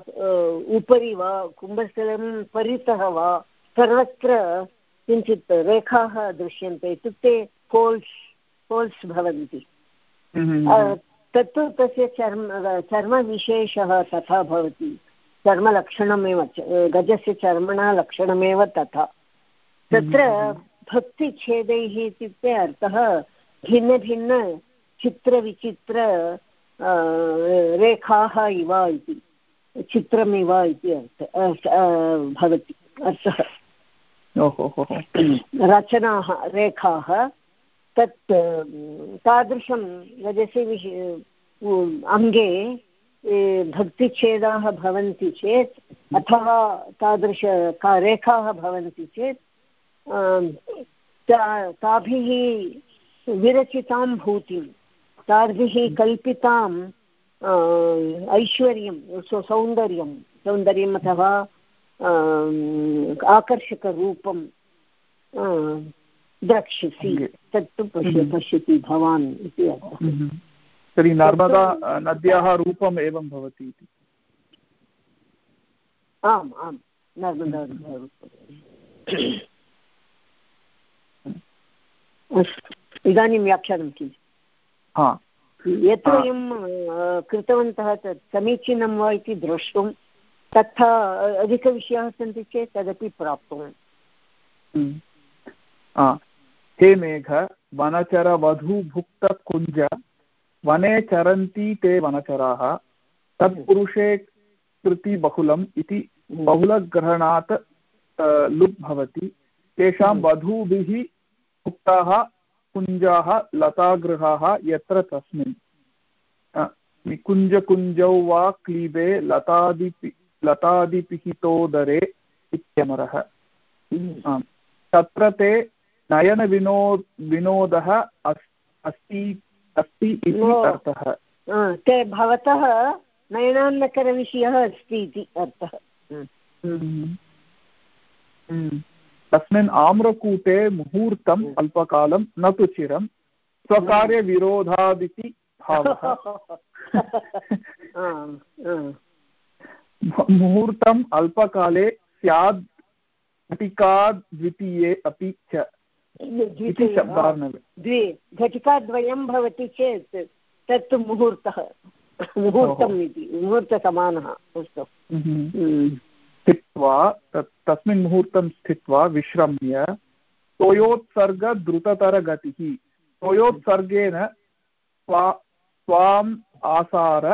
उपरि वा कुम्भस्थलं परितः वा सर्वत्र किञ्चित् रेखाः दृश्यन्ते। इत्युक्ते फोल्स् फोल्स् भवन्ति। तत्तु तस्य चर्म चर्मविशेषः तथा भवति। चर्मलक्षणमेव गजस्य चर्मणा लक्षणमेव तथा। तत्र हम्म। भक्तिच्छेदैः इत्युक्ते अर्थः भिन्नभिन्नचित्रविचित्र रेखाः इव इति। चित्रमिव इति अर्थ भवति। अर्थः। रचनाः रेखाः। तत् तादृशं रजसि विष अङ्गे भक्तिच्छेदाः भवन्ति चेत्, अथवा तादृश भवन्ति चेत् ताभिः विरचितां भूतिं, ताभिः कल्पितां ऐश्वर्यं सौन्दर्यं, सौन्दर्यम् अथवा आकर्षकरूपं द्रक्ष्यसि तत्तु पश्य हम्म। पश्यति भवान् इति अर्थः। हम्म। तर्हि नर्मदा नद्याः रूपम् एवं भवति इति। आम् आम्। नर्मदा अस्तु। इदानीं व्याख्यानं किम्? यत् वयं कृतवन्तः तत् समीचीनं वा इति द्रष्टुं तथा अधिकविषयाः सन्ति चेत् तदपि प्राप्तुम् हे मेघ वनचरवधूभुक्तकुञ्ज वने चरन्ति ते वनचराः तत्पुरुषे कृतिबहुलम् इति बहुलग्रहणात् लुप् भवति। तेषां वधूभिः उक्ताः कुञ्जाः लतागृहाः यत्र तस्मिन्। निकुञ्जकुञ्जौ वा क्लीबे लतादिपि लतादिपिहितोदरे इत्यमरः। तत्र ते नयनविनो विनोदः अस्ति अस्ति इति अर्थः। ते भवतः नयनान्नकरविषयः अस्ति इति अर्थः। तस्मिन् आम्रकूटे मुहूर्तम् अल्पकालं न तु चिरं। स्वकार्यविरोधादिति भावः। मुहूर्तम् अल्पकाले स्याद् घटिकाद्वितीये अपि च। द्वे घटिकाद्वयं भवति चेत् तत् मुहूर्तः मुहूर्तम् इति मुहूर्तसमानः अस्तु। स्थित्वा तत् तस्मिन् मुहूर्तं स्थित्वा विश्रम्य तोयोत्सर्गद्रुततरगतिः तोयोत्सर्गेन स्वा स्वाम् आसार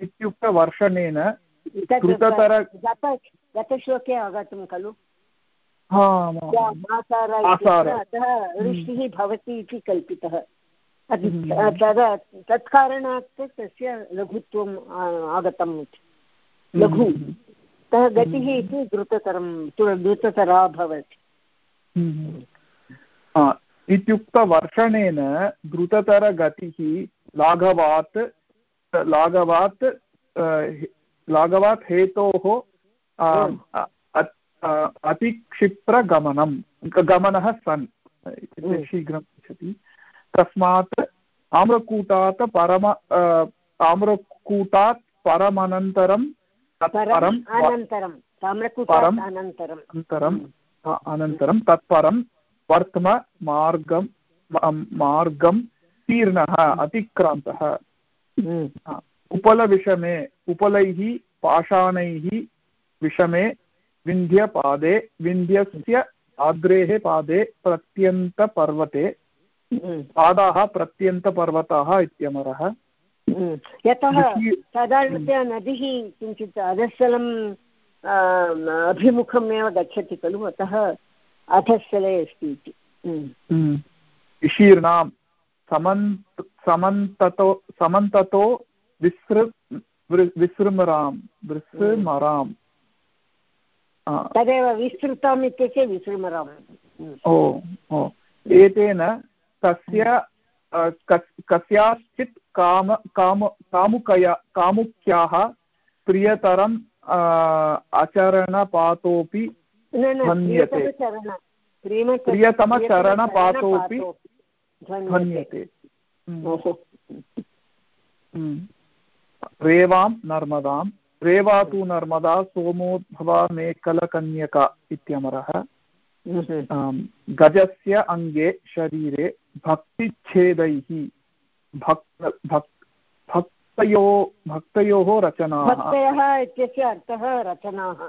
इत्युक्तवर्षणेन द्रुततर गतश्लोके आगतं खलु। ऋषिः भवति इति कल्पितः। तदा तत्कारणात् तस्य लघुत्वम् आगतम् इति। लघु। अतः गतिः इति द्रुततरं द्रुततरा भवति। इत्युक्तवर्षणेन द्रुततरगतिः लाघवात् लाघवात् लाघवात् हेतोः अतिक्षिप्रगमनं गमनः सन् शीघ्रं गच्छति तस्मात् आम्रकूटात् परम आम्रकूटात् परमनन्तरं तत्परम् अनन्तरं अनन्तरं तत्परं वर्त्म मार्गं मार्गं तीर्णः अतिक्रान्तः। हम्म। उपलविषमे उपलैः पाषाणैः विषमे विन्ध्यपादे विन्ध्यस्य आद्रेः पादे प्रत्यन्तपर्वते। हम्म। पादाः प्रत्यन्तपर्वताः इत्यमरः। हम्म। यतः तदानीन्तन नदिः किञ्चित् अधस्थलम् अभिमुखमेव गच्छति खलु अतः अधस्थले अस्ति इति। शीर्णां समन्त समन्ततो समन्ततो विसृ विसृमरां विसृमरां तदेव विस्तृतम् इत्यस्य विसृमराम् ओ ओ। एतेन तस्य कस्याश्चित् काम काम कामुकया कामुक्याः प्रियतरम् आचरणपातोऽपि ध्वन्यते। प्रियतमचरणपातोऽपि ध्वन्यते। रेवां नर्मदां रेवा तु नर्मदा सोमोद्भवा मेकलकन्यका इत्यमरः। गजस्य अङ्गे शरीरे भक्तिच्छेदैः भक्त भक्तयो भक्तयोः रचनाः। भक्तयः इत्यस्य अर्थः रचनाः।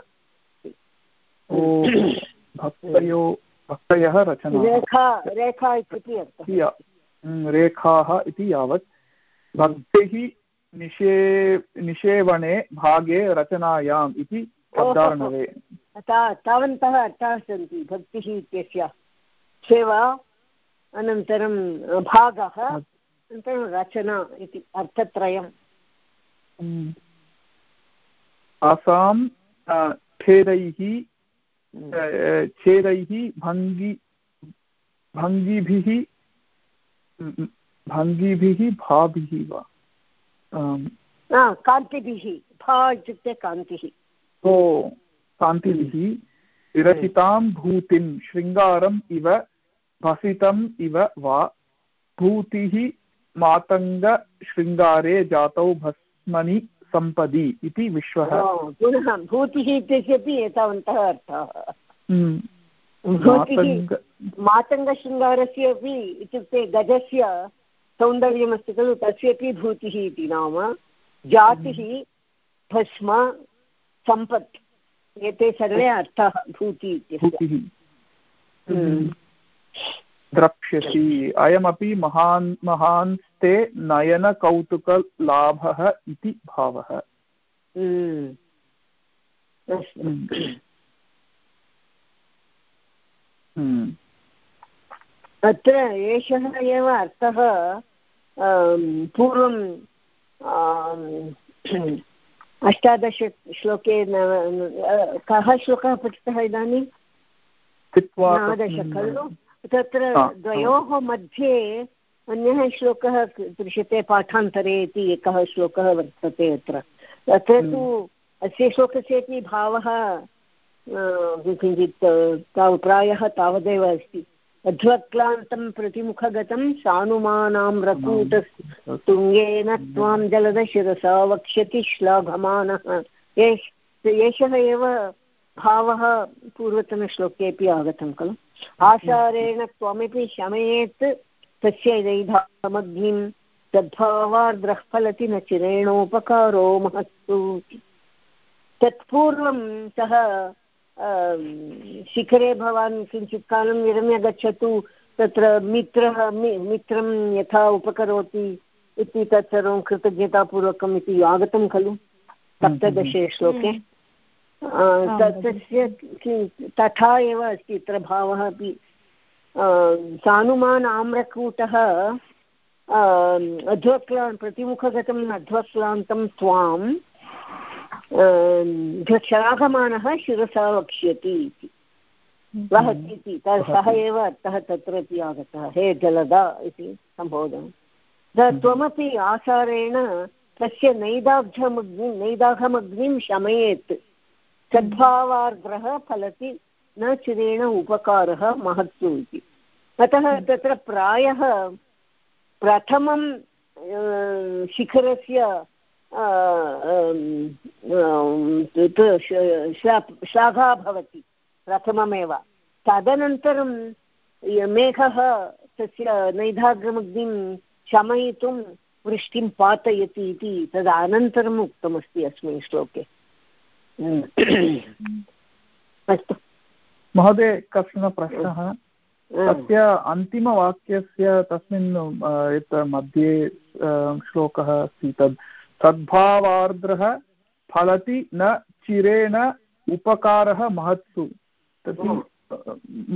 भक्तयो भक्तयः रचनाः। रेखा रेखा इत्यपि अर्थः। रेखाः इति यावत्। भक्तिः निषे निषेवणे भागे रचनायाम् इति शब्दार्णवे तावन्तः अर्थाः सन्ति भक्तिः इत्यस्य। सेवा अनन्तरं भागः अनन्तरं रचना इति अर्थत्रयम्। आसां छेदैः छेदैः भङ्गि भङ्गिभिः भङ्गिभिः भाभिः वा? कान्तिभिः भा इत्युक्ते कान्तिः। ओ कान्तिभिः विरचितां भूतिं शृङ्गारम् इव भसितम् इव वा भूतिः मातङ्गशृङ्गारे जातौ भस्मनि सम्पदि इति विश्वः। पुनः भूतिः इत्यस्यपि एतावन्तः अर्थाः। मातङ्गशृङ्गारस्य अपि इत्युक्ते गजस्य सौन्दर्यमस्ति खलु तस्यपि भूतिः इति नाम। जातिः भस्म सम्पत्। एते सर्वे अर्थाः भूति इत्यस्य। हम्म। द्रक्ष्यसि। अयमपि महान् महान्स्ते नयनकौतुकलाभः इति भावः। हम्म। हम्म। अत्र एषः एव अर्थः पूर्वं अष्टादशश्लोके कः श्लोकः पठितः इदानीं? नवदश खलु? तत्र द्वयोः मध्ये अन्यः श्लोकः दृश्यते पाठान्तरे इति एकः श्लोकः वर्तते अत्र। तत्र तु अस्य श्लोकस्यपि भावः किञ्चित् प्रायः तावदेव अस्ति। अध्वक्लान्तं प्रतिमुखगतं सानुमानाम्रकूटस्तुङ्गेन त्वां जलदशिरसा वक्ष्यति श्लाघमानः। एषः एव भावः पूर्वतनश्लोकेऽपि आगतं खलु। आसारेण त्वमपि शमयेत् तस्य दैधामग्निं सद्भावार्द्रः फलति न चिरेणोपकारो महत्सु तत्पूर्वं सः शिखरे भवान् किञ्चित् कालं विरम्य गच्छतु तत्र मित्रः मित्रं यथा उपकरोति इति तत्सर्वं कृतज्ञतापूर्वकम् इति आगतं खलु सप्तदशे श्लोके। तस्य तथा एव अस्ति अत्र भावः अपि। सानुमान् आम्रकूटः अध्वक्ला प्रतिमुखगतम् अध्वक्लान्तं त्वां श्लाघमानः शिरसा वक्ष्यति इति। वहति इति। सः एव अर्थः तत्रापि आगतः। हे जलदा इति सम्बोधनं। त्वमपि आसारेण तस्य नैदाघ्यमग्निं नैदाघमग्निं शमयेत्। सद्भावार्द्रः फलति न चिरेण उपकारः महत्सु इति। अतः तत्र प्रायः प्रथमं शिखरस्य श्लाघा भवति प्रथममेव। तदनन्तरं मेघः तस्य नैधाग्रमग्निं शमयितुं वृष्टिं पातयति इति तदनन्तरम् उक्तमस्ति अस्मिन् श्लोके। अस्तु। महोदय कश्चन प्रश्नः? तस्य अन्तिमवाक्यस्य तस्मिन् यत् मध्ये श्लोकः अस्ति तद् सद्भावार्द्रः फलति न चिरेण उपकारः महत्सु। तत्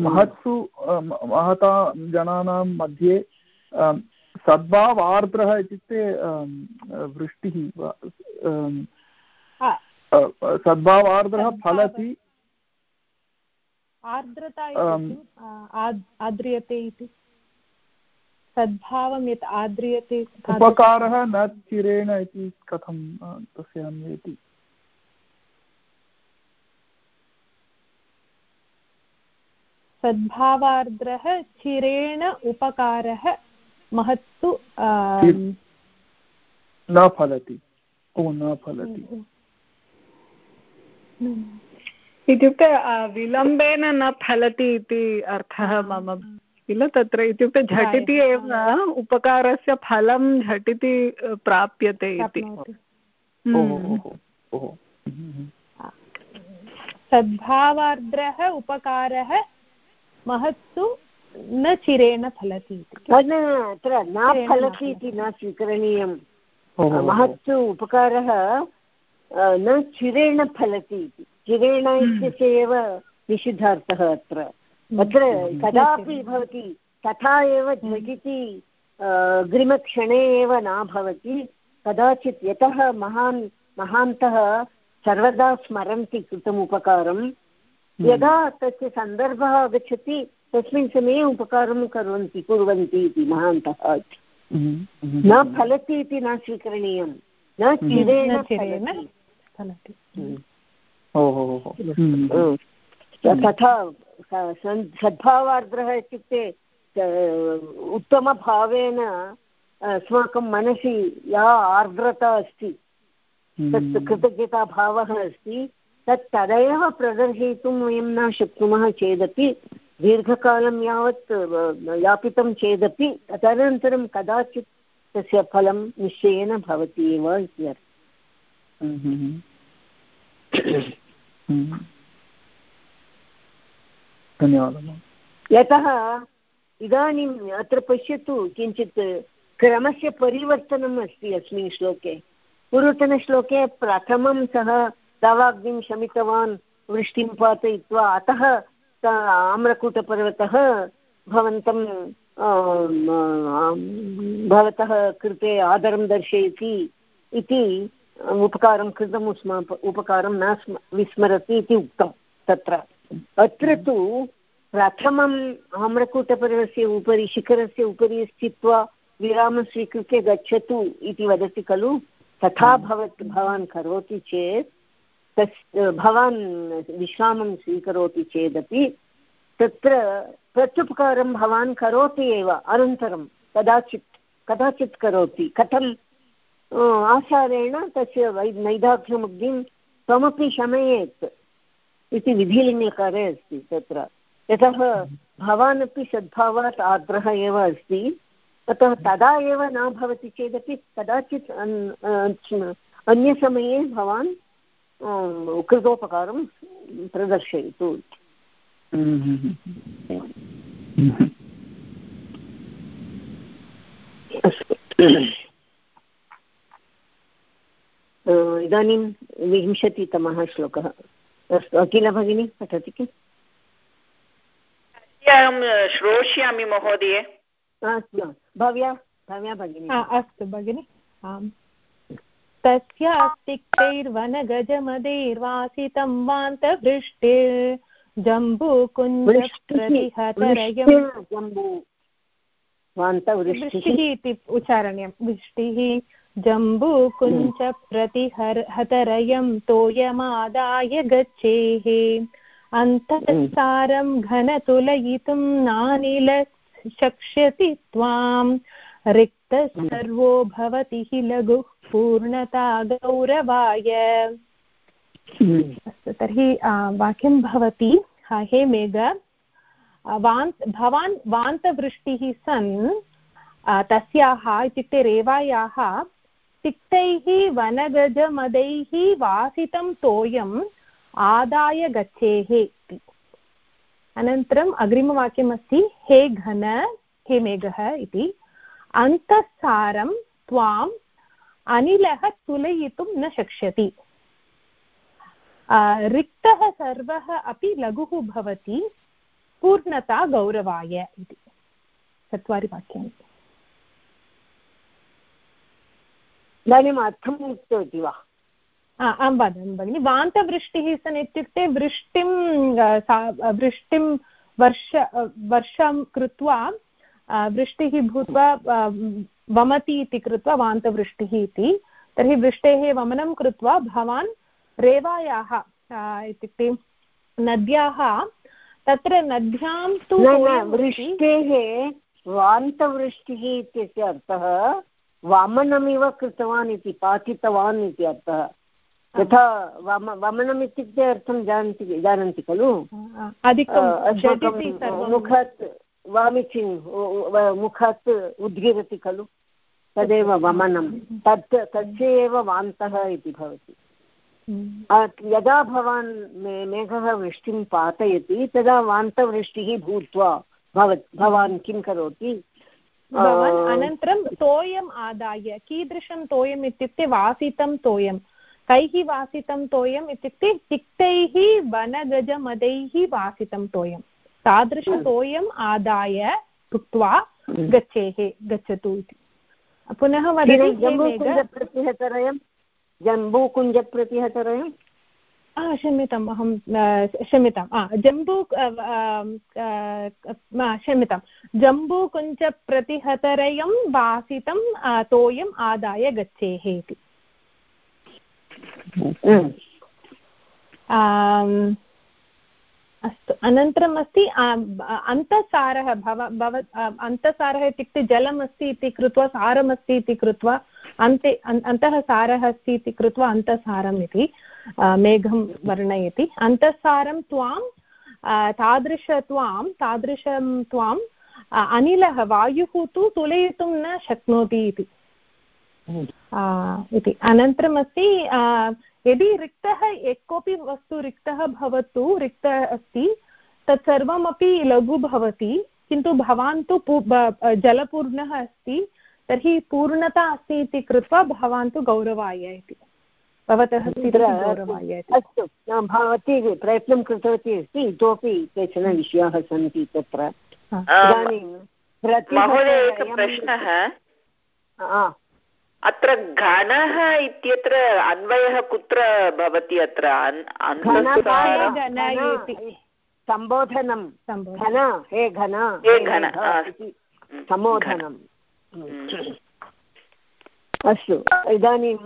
महत्सु महता जनानां मध्ये सद्भावार्द्रः इत्युक्ते वृष्टिः सद्भावार्द्रः फलति। आर्द्रता आद्रियते इति। सद्भावं यत् आद्रियते उपकारः न चिरेण इति कथं तस्य अन्वेति? सद्भावार्द्रः चिरेण उपकारः महत्तु न फलति ओ न फलति। इत्युक्ते विलम्बेन न फलति इति अर्थः मम किल तत्र इत्युक्ते झटिति एव उपकारस्य फलं झटिति प्राप्यते इति। हम्म। सद्भावार्द्रः उपकारः महत्तु न चिरेण फलति अत्र न फलति इति न स्वीकरणीयं महत्तु उपकारः न चिरेण फलति इति। चिरेण हम्म। इत्यस्य एव निषिद्धार्थः अत्र। अत्र कदापि भवति तथा एव झटिति ग्रिमक्षणे एव न भवति कदाचित् यतः महान् महान्तः सर्वदा स्मरन्ति कृतम् उपकारं हम्म। यदा तस्य सन्दर्भः आगच्छति तस्मिन् समये उपकारं कुर्वन्ति कुर्वन्ति इति महान्तः। न फलति इति न स्वीकरणीयं न चिरेण तथा सद्भावार्द्रः इत्युक्ते उत्तमभावेन अस्माकं मनसि या आर्द्रता अस्ति तत् कृतज्ञताभावः अस्ति तत् तदेव प्रदर्शयितुं वयं न शक्नुमः चेदपि दीर्घकालं यावत् यापितं चेदपि तदनन्तरं कदाचित् तस्य फलं निश्चयेन भवति एव इति अर्थः। धन्यवादः यतः इदानीम् अत्र पश्यतु किञ्चित् क्रमस्य परिवर्तनम् अस्ति अस्मिन् श्लोके। पूर्वतनश्लोके प्रथमं सः दावाग्निं शमितवान्, वृष्टिं पातयित्वा अतः आम्रकूटपर्वतः भवन्तं भवतः कृते आदरं दर्शयति इति उपकारं कृतम् उपकारं न स्म विस्मरति इति उक्तं तत्र। अत्र तु प्रथमम् आम्रकूटपर्वस्य उपरि शिखरस्य उपरि स्थित्वा विरामं स्वीकृत्य गच्छतु इति वदति खलु? तथा भवत् भवान् करोति चेत् तस् भवान् विश्रामं स्वीकरोति चेदपि तत्र प्रत्युपकारं भवान् करोति एव अनन्तरं कदाचित् कदाचित् करोति। कथं आचारेण तस्य वै नैदाघ्यमुग्धिं त्वमपि शमयेत्। इति विधिलिङ्गकारे अस्ति तत्र। यतः भवान् अपि सद्भावात् आग्रह एव अस्ति। अतः तदा एव न भवति चेदपि कदाचित् अन्यसमये भवान् कृतोपकारं प्रदर्शयतु। इदानीं विंशतितमः श्लोकः। अस्तु अखिल भगिनी पठति किम्? अहं श्रोष्यामि महोदय। अस्तु भव्या भव्या भगिनी। अस्तु भगिनि आम्। तस्य तिक्तैर्वनगजमदैर्वासितं वान्तवृष्टिः इति उच्चारणीयं। वृष्टिः जम्बूकुञ्चप्रतिहतरयं तोयमादाय गच्छेः। अन्तःसारं घनतुलयितुं नानिल शक्ष्यति त्वां। रिक्तः सर्वो भवति हि लघुः पूर्णता गौरवाय। अस्तु तर्हि वाक्यं भवति हे मेघ। वान्त् भवान् वान्तवृष्टिः सन् तस्याः इत्युक्ते रेवायाः तिक्तैः वनगजमदैः वासितं तोयम् आदाय गच्छेः इति। अनन्तरम् अग्रिमवाक्यमस्ति, हे घन, हे मेघः इति। अन्तःसारं त्वाम् अनिलः तुलयितुं न शक्ष्यति। रिक्तः सर्वः अपि लघुः भवति, पूर्णता गौरवाय इति। चत्वारि वाक्यानि इदानीम् अर्थम् उक्तवती वा? आं वदामि भगिनि। वान्तवृष्टिः सन् इत्युक्ते वृष्टिं वृष्टिं वर्ष वर्षं कृत्वा वृष्टिः भूत्वा वमति इति कृत्वा वान्तवृष्टिः इति। तर्हि वृष्टेः वमनं कृत्वा भवान् रेवायाः इत्युक्ते नद्याः तत्र नद्यां तु वृष्टेः वान्तवृष्टिः इत्यस्य अर्थः वामनमिव कृतवान् इति पातितवान् इति अर्थः। यथा वम वमनम् इत्युक्ते अर्थं जानन्ति जानन्ति खलु? मुखात् वामिचिन् मुखात् उद्गिरति खलु? तदेव वमनं। तत् तस्य एव वान्तः इति भवति। यदा भवान् मे मेघः वृष्टिं पातयति तदा वान्तवृष्टिः भूत्वा भवत् भवान् किं करोति? भवान् अनन्तरं तोयम् आदाय कीदृशं तोयम् इत्युक्ते वासितं तोयं कैः वासितं तोयम् इत्युक्ते तिक्तैः वनगजमदैः वासितं तोयं तादृशतोयम् आदाय उक्त्वा गच्छेः गच्छतु इति। पुनः वदति जम्बूकुञ्जप्रतिहतरयं जम्बूकुञ्जप्रतिहतरयं क्षम्यताम् अहं क्षम्यताम्। जम्बू क्षम्यतां जम्बूकुञ्जप्रतिहतरयं वासितं तोयम् आदाय गच्छेः इति। अस्तु। अनन्तरम् अस्ति अन्तःसारः भव भव अन्तःसारः इत्युक्ते जलम् अस्ति इति कृत्वा सारमस्ति इति कृत्वा अन्ते अन्तः सारः अस्ति इति कृत्वा अन्तःसारम् इति। मेघं वर्णयति। अन्तःसारं त्वां तादृश त्वां तादृशं त्वाम् अनिलः वायुः तु तुलयितुं न शक्नोति इति। इति। अनन्तरमस्ति यदि रिक्तः यः कोऽपि वस्तु रिक्तः भवतु रिक्तः अस्ति तत्सर्वमपि लघु भवति किन्तु भवान् तु जलपूर्णः अस्ति तर्हि पूर्णता अस्ति इति कृत्वा भवान् तु गौरवाय इति। भवतः अस्तु। भवती प्रयत्नं कृतवती अस्ति इतोपि केचन विषयाः सन्ति तत्र। इदानीं प्रश्नः। अत्र घनः इत्यत्र अन्वयः कुत्र भवति अत्र? सम्बोधनं। घन हे घन। हे घन सम्बोधनम् अस्तु। इदानीं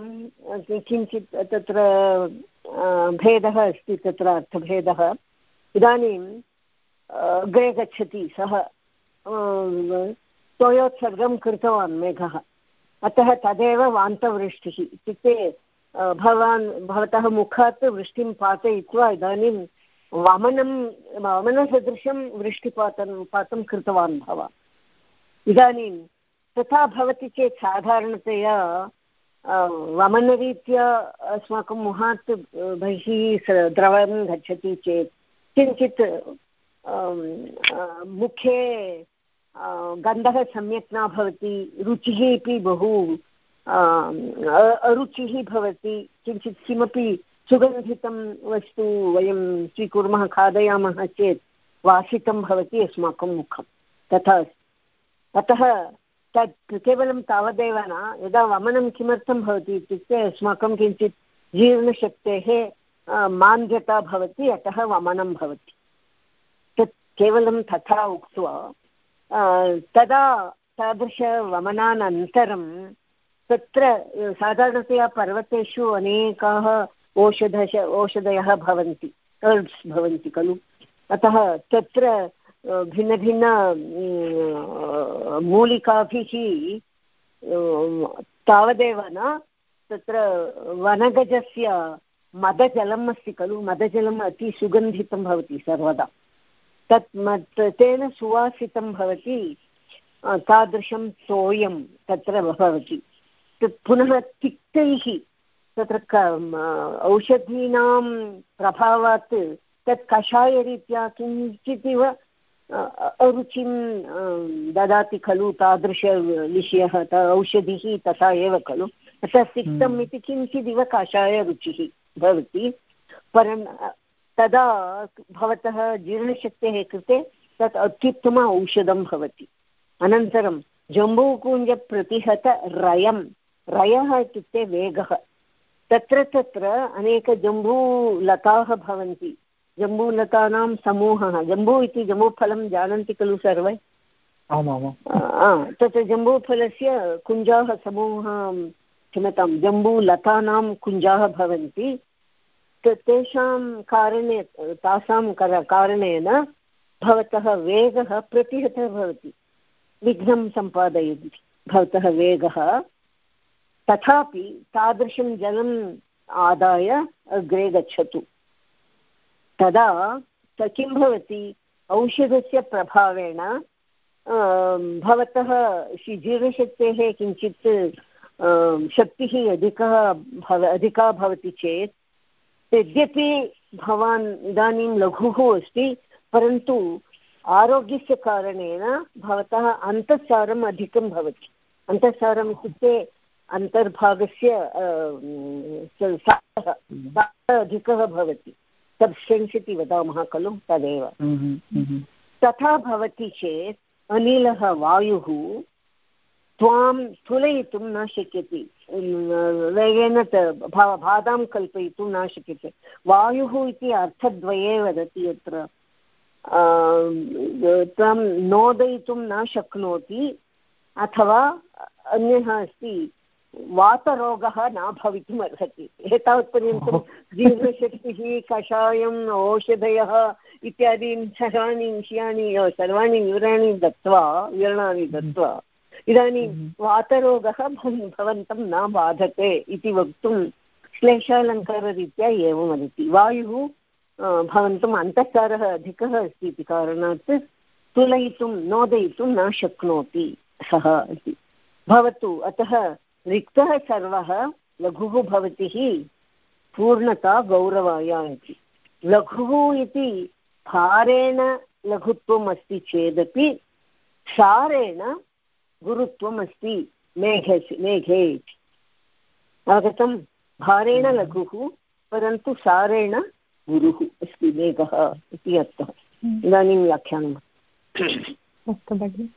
किञ्चित् तत्र भेदः अस्ति, तत्र अर्थभेदः। इदानीं अग्रे गच्छति, सः तोयोत्सर्गं कृतवान् मेघः। अतः तदेव वान्तवृष्टिः। इत्युक्ते भवान्, भवतः मुखात् वृष्टिं पातयित्वा इदानीं वमनं, वमनसदृशं वृष्टिपातं, पातं कृतवान् भवान्। इदानीं तथा भवति चेत् साधारणतया वमनरीत्या अस्माकं मुहात् बहिः द्रवं गच्छति चेत्, किञ्चित् मुखे गन्धः सम्यक् न भवति, रुचिः अपि बहु अरुचिः भवति, किञ्चित् किमपि सुगन्धितं वस्तु वयं स्वीकुर्मः, खादयामः चेत् वासितं भवति अस्माकं मुखं, तथा अतः तत् केवलं तावदेव न, यदा वमनं किमर्थं भवति इत्युक्ते अस्माकं किञ्चित् जीर्णशक्तेः मान्द्यता भवति, अतः वमनं भवति। तत् केवलं तथा उक्त्वा तदा तादृशवमनानन्तरं तत्र साधारणतया पर्वतेषु अनेकाः ओषध ओषधयः भवन्ति हर्ब्स् भवन्ति खलु। अतः तत्र भिन्नभिन्न मूलिकाभिः तावदेव न, तत्र वनगजस्य मदजलम् अस्ति खलु, मदजलम् अति सुगन्धितं भवति सर्वदा। तत् मत्, तेन सुवासितं भवति तादृशं तोयं तत्र भवति। तत् पुनः तिक्तैः, तत्र औषधीनां प्रभावात् तत् कषायरीत्या किञ्चिदिव अरुचिं ददाति खलु तादृशविषयः औषधिः तथा एव खलु। अतः तिक्तम् हम्म। इति किञ्चिदिव कषायरुचिः भवति। परं तदा भवतः जीर्णशक्तेः कृते तत् अत्युत्तम औषधं भवति। अनन्तरं जम्बूकुञ्जप्रतिहतरयं रयः इत्युक्ते वेगः। तत्र तत्र अनेकजम्बूलताः भवन्ति। जम्बूलतानां समूहः। जम्बू इति जम्बूफलं जानन्ति खलु सर्वे? तत्र जम्बूफलस्य कुञ्जाः समूहः क्षम्यतां जम्बूलतानां कुञ्जाः भवन्ति। तेषां कारणे तासां कर कारणेन भवतः वेगः प्रतिहतः भवति। विघ्नं सम्पादयति भवतः वेगः। तथापि तादृशं जलम् आदाय अग्रे गच्छतु। तदा किं भवति औषधस्य प्रभावेण भवतः जीर्णशक्तेः किञ्चित् शक्तिः अधिकः भव, अधिका भवति चेत्, यद्यपि भवान् इदानीं लघुः अस्ति, परन्तु आरोग्यस्य कारणेन भवतः अन्तःसारम् अधिकं भवति। अन्तःसारम् इत्युक्ते अन्तर्भागस्य अधिकः भवति। सब्स्टेन्स् इति वदामः खलु? तदेव। हम्म, हम्म। तथा भवति चेत् अनिलः वायुः त्वां स्थूलयितुं न शक्यते। वेगेन बाधां कल्पयितुं न शक्यते। वायुः इति अर्थद्वये वदति यत्र। त्वं नोदयितुं न शक्नोति अथवा अन्यः अस्ति। वातरोगः न भवितुम् अर्हति एतावत्पर्यन्तं जीर्णशक्तिः कषायम् औषधयः इत्यादीनि सर्वाणि विषयाणि सर्वाणि विवरणानि दत्त्वा विवरणानि दत्त्वा इदानीं वातरोगः भवन्तं न बाधते इति वक्तुं श्लेषालङ्काररीत्या एवं वदति वायुः भवन्तम् अन्तःकारः अधिकः अस्ति इति कारणात् तुलयितुं नोदयितुं न शक्नोति सः इति। भवतु अतः रिक्तः सर्वः लघुः भवति हि पूर्णता गौरवाय इति। लघुः इति भारेण लघुत्वम् अस्ति चेदपि सारेण गुरुत्वम् अस्ति मेघस्य मेघे इति। अवगतं भारेण लघुः परन्तु सारेण गुरुः अस्ति मेघः इति अर्थः। हम्म। इदानीं व्याख्यानम्। अस्तु भगिनि।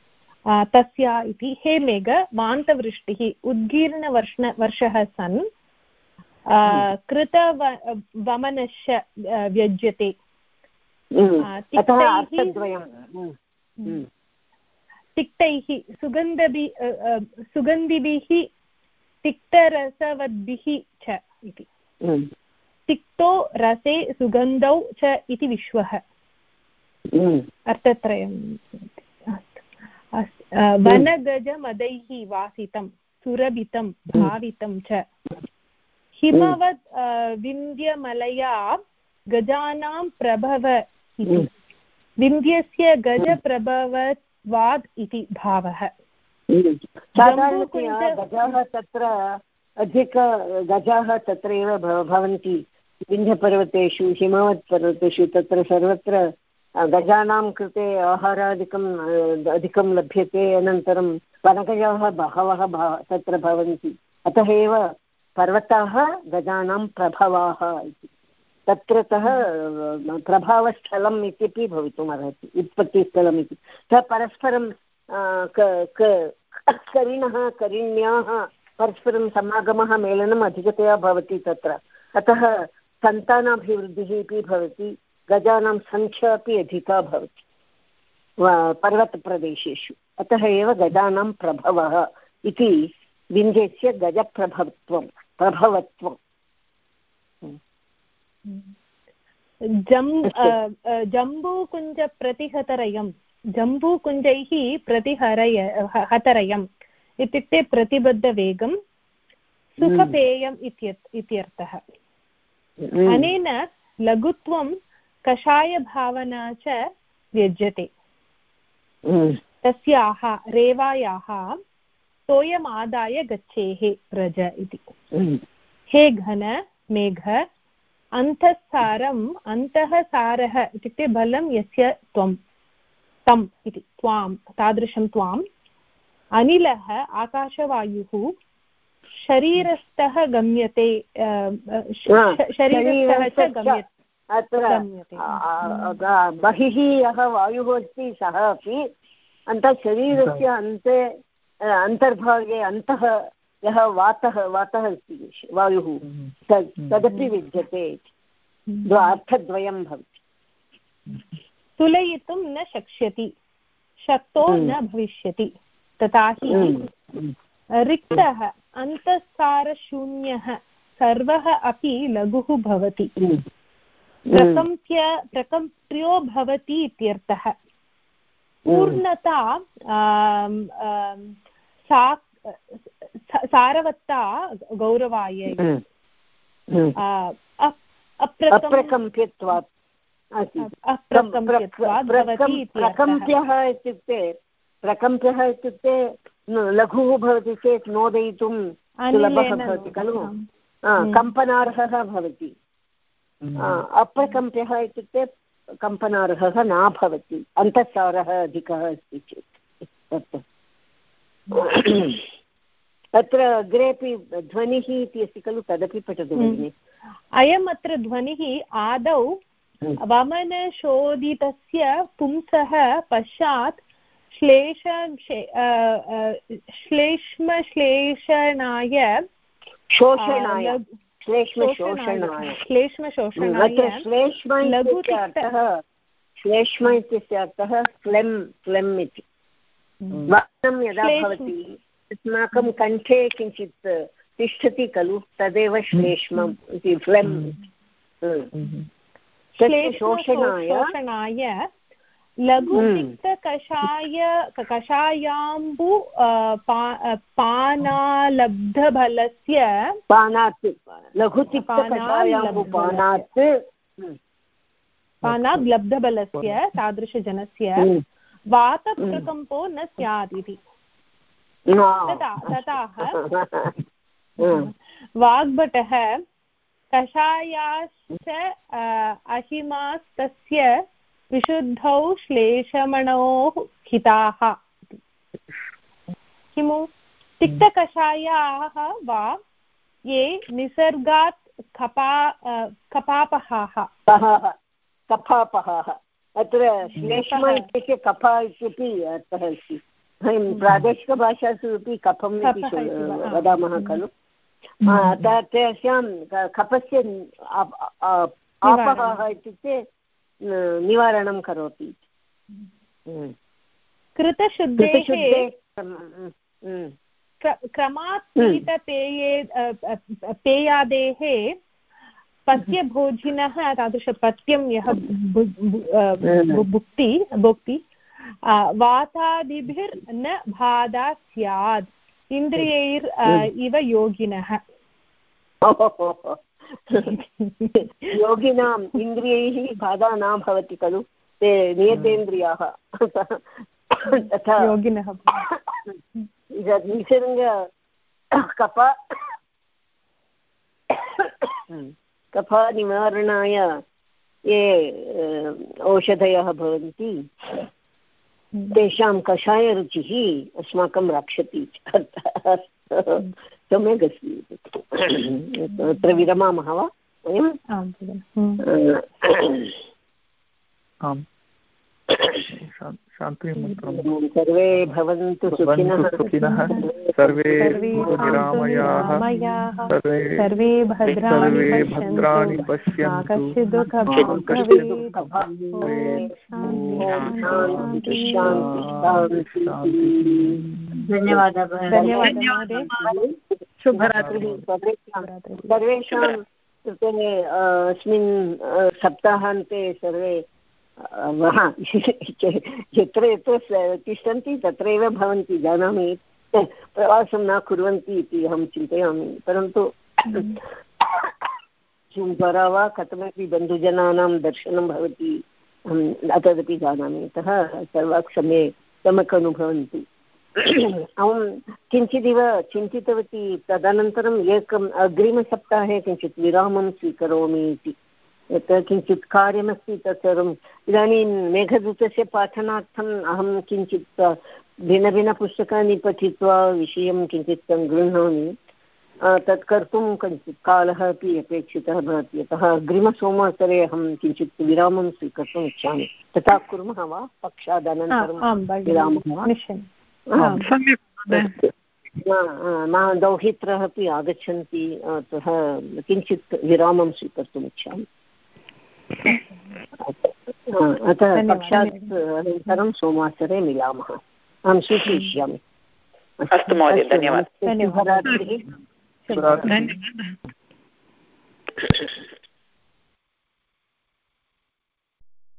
तस्य इति हे मेघ मान्तवृष्टिः उद्गीर्णवर्ष वर्षः सन् कृतवमनश्च व्यज्यते। तिक्तैः सुगन्धभि सुगन्धिभिः तिक्तरसवद्भिः च इति। तिक्तो रसे सुगन्धौ च इति विश्वः। अर्थत्रयम्। वनगजमदैः वासितं सुरभितं भावितं च। हिमवत् विन्ध्यमलया गजानां प्रभव इति। विन्ध्यस्य गजप्रभवत्वात् इति भावः। गजाः तत्र अधिक गजाः तत्रैव भवन्ति। विन्ध्यपर्वतेषु हिमवत्पर्वतेषु तत्र सर्वत्र गजानां कृते आहारादिकम् अधिकं लभ्यते, अनन्तरं वनगजाः बहवः तत्र भवन्ति। अतः एव पर्वताः गजानां प्रभवाः इति। तत्रतः प्रभावस्थलम् इत्यपि भवितुमर्हति, उत्पत्तिस्थलम् इति। सः परस्परं करिणः, करिण्याः परस्परं समागमः मेलनम् अधिकतया भवति तत्र। अतः सन्तानाभिवृद्धिः अपि भवति। गजानां सङ्ख्या अपि अधिका भवति पर्वतप्रदेशेषु। अतः एव गजानां प्रभवः इति विन्ध्यस्य गजप्रभवत्वं प्रभवत्वं। जम्बूकुञ्जप्रतिहतरयं जम्बूकुञ्जैः प्रतिहरय हतरयम् इत्युक्ते प्रतिबद्धवेगं सुखपेयम् इत्यर्थः। अनेन लघुत्वं कषायभावना च व्यज्यते। तस्याः रेवायाः तोयमादाय गच्छेः व्रज इति। हे घन मेघ अन्तःसारम् अन्तः सारः इत्युक्ते बलं यस्य त्वं तम् इति त्वां तादृशं त्वाम्। अनिलः आकाशवायुः शरीरस्थः गम्यते शरीरस्थः च। गम्यते। अत्र बहिः यः वायुः अस्ति सः अपि अन्तः शरीरस्य अन्ते अन्तर्भागे अन्तः यः वातः वातः अस्ति वायुः। तदपि विद्यते इति। अर्थद्वयं भवति। तुलयितुं न शक्ष्यति शक्तो न भविष्यति। तथा हि रिक्तः अन्तःसारशून्यः सर्वः अपि लघुः भवति। प्रकम्प्य प्रकम्प्यो भवति इत्यर्थः। पूर्णता सा सारवत्ता गौरवाय अप्रकम्प्यत्वात् प्रकम्प्यः इत्युक्ते प्रकम्प्यः इत्युक्ते लघुः भवति चेत् नोदयितुं सुलभः भवति खलु? कम्पनार्हः भवति। अप्रकम्प्यः इत्युक्ते कम्पनार्हः न भवति अन्तःसारः अधिकः अस्ति चेत् तत् अत्र अग्रेपि ध्वनिः इति अस्ति खलु तदपि पठतु भगिनि। अयम् अत्र ध्वनिः आदौ वमनशोधितस्य पुंसः पश्चात् श्लेष श्लेष्मश्लेषणाय शोषणाय। श्लेष्मशोषणाय। श्लेष्मशोषणाय। श्लेष्म इत्यस्य अर्थः। फ्लेम् फ्लेम् इति। यदा भवति अस्माकं कण्ठे किञ्चित् तिष्ठति खलु तदेव श्लेष्मम् इति फ्लेम् शोषणाय लघुतिक्तकषाय कषायाम्बु पानालब्धफलस्य पानात् लघुतिक्तकषायाम्बुपानात् पानात्। लब्धबलस्य तादृशजनस्य वातप्रकम्पो न स्यात् इति। ततः वाग्भटः कषायाश्च अहिमास्तस्य विशुद्धौ श्लेषमणोः हिताः। किमु? तिक्तकषायाः वा ये निसर्गात् कपा कपापहाः। कपापहाः। अत्र श्लेष्म इत्यस्य कफ इत्यपि अर्थः अस्ति। वयं प्रादेशिकभाषासु अपि कफम् इति वदामः खलु। तेषां कफस्य आपहः इत्युक्ते निवारणं करोति। कृतशुद्धे क्रमात् पीतपेये पेयादेः पथ्यभोजिनः तादृशपथ्यं यः भुक्ति भुक्ति वातादिभिर्न बाधा स्यात्। इन्द्रियैर् इव योगिनः। योगिनाम् इन्द्रियैः बाधा न भवति खलु? ते नियतेन्द्रियाः। तथा योगिनः निसर्ग कफ कफनिवारणाय ये औषधयः भवन्ति तेषां कषायरुचिः अस्माकं रक्षति। सम्यक् अस्ति अत्र विरमामः वा? वयम् आम्। सर्वे भवन्तु सुखिनः सर्वे निरामयाः सर्वे भद्राणि पश्यन्तु। धन्यवादः। धन्यवादः शुभरात्रिः। सर्वेषां कृते अस्मिन् सप्ताहान्ते सर्वे यत्र यत्र तिष्ठन्ति तत्रैव भवन्ति, जानामि, प्रवासं न कुर्वन्ति इति अहं चिन्तयामि, परन्तु किं परा वा कथमपि बन्धुजनानां दर्शनं भवति, अहं तदपि जानामि, अतः सर्वाक् समये सम्यक् अनुभवन्ति। अहं किञ्चिदिव चिन्तितवती तदनन्तरम् एकम् अग्रिमसप्ताहे किञ्चित् विरामं स्वीकरोमि इति। यत् किञ्चित् कार्यमस्ति तत्सर्वम् इदानीं मेघदूतस्य पाठनार्थम् अहं किञ्चित् भिन्नभिन्नपुस्तकानि पठित्वा विषयं किञ्चित् गृह्णामि। तत् कर्तुं किञ्चित् कालः अपि अपेक्षितः भवति। यतः अग्रिमसोमवासरे अहं किञ्चित् विरामं स्वीकर्तुम् इच्छामि। तथा कुर्मः वा? पक्षादनन्तरं विरामः वा? दौहित्रः अपि आगच्छन्ति अतः किञ्चित् विरामं स्वीकर्तुम् इच्छामि। अतः पक्षात् अनन्तरं सोमवासरे मिलामः। अहं सूचयिष्यामि। अस्तु महोदय धन्यवादः। धन्यवादः।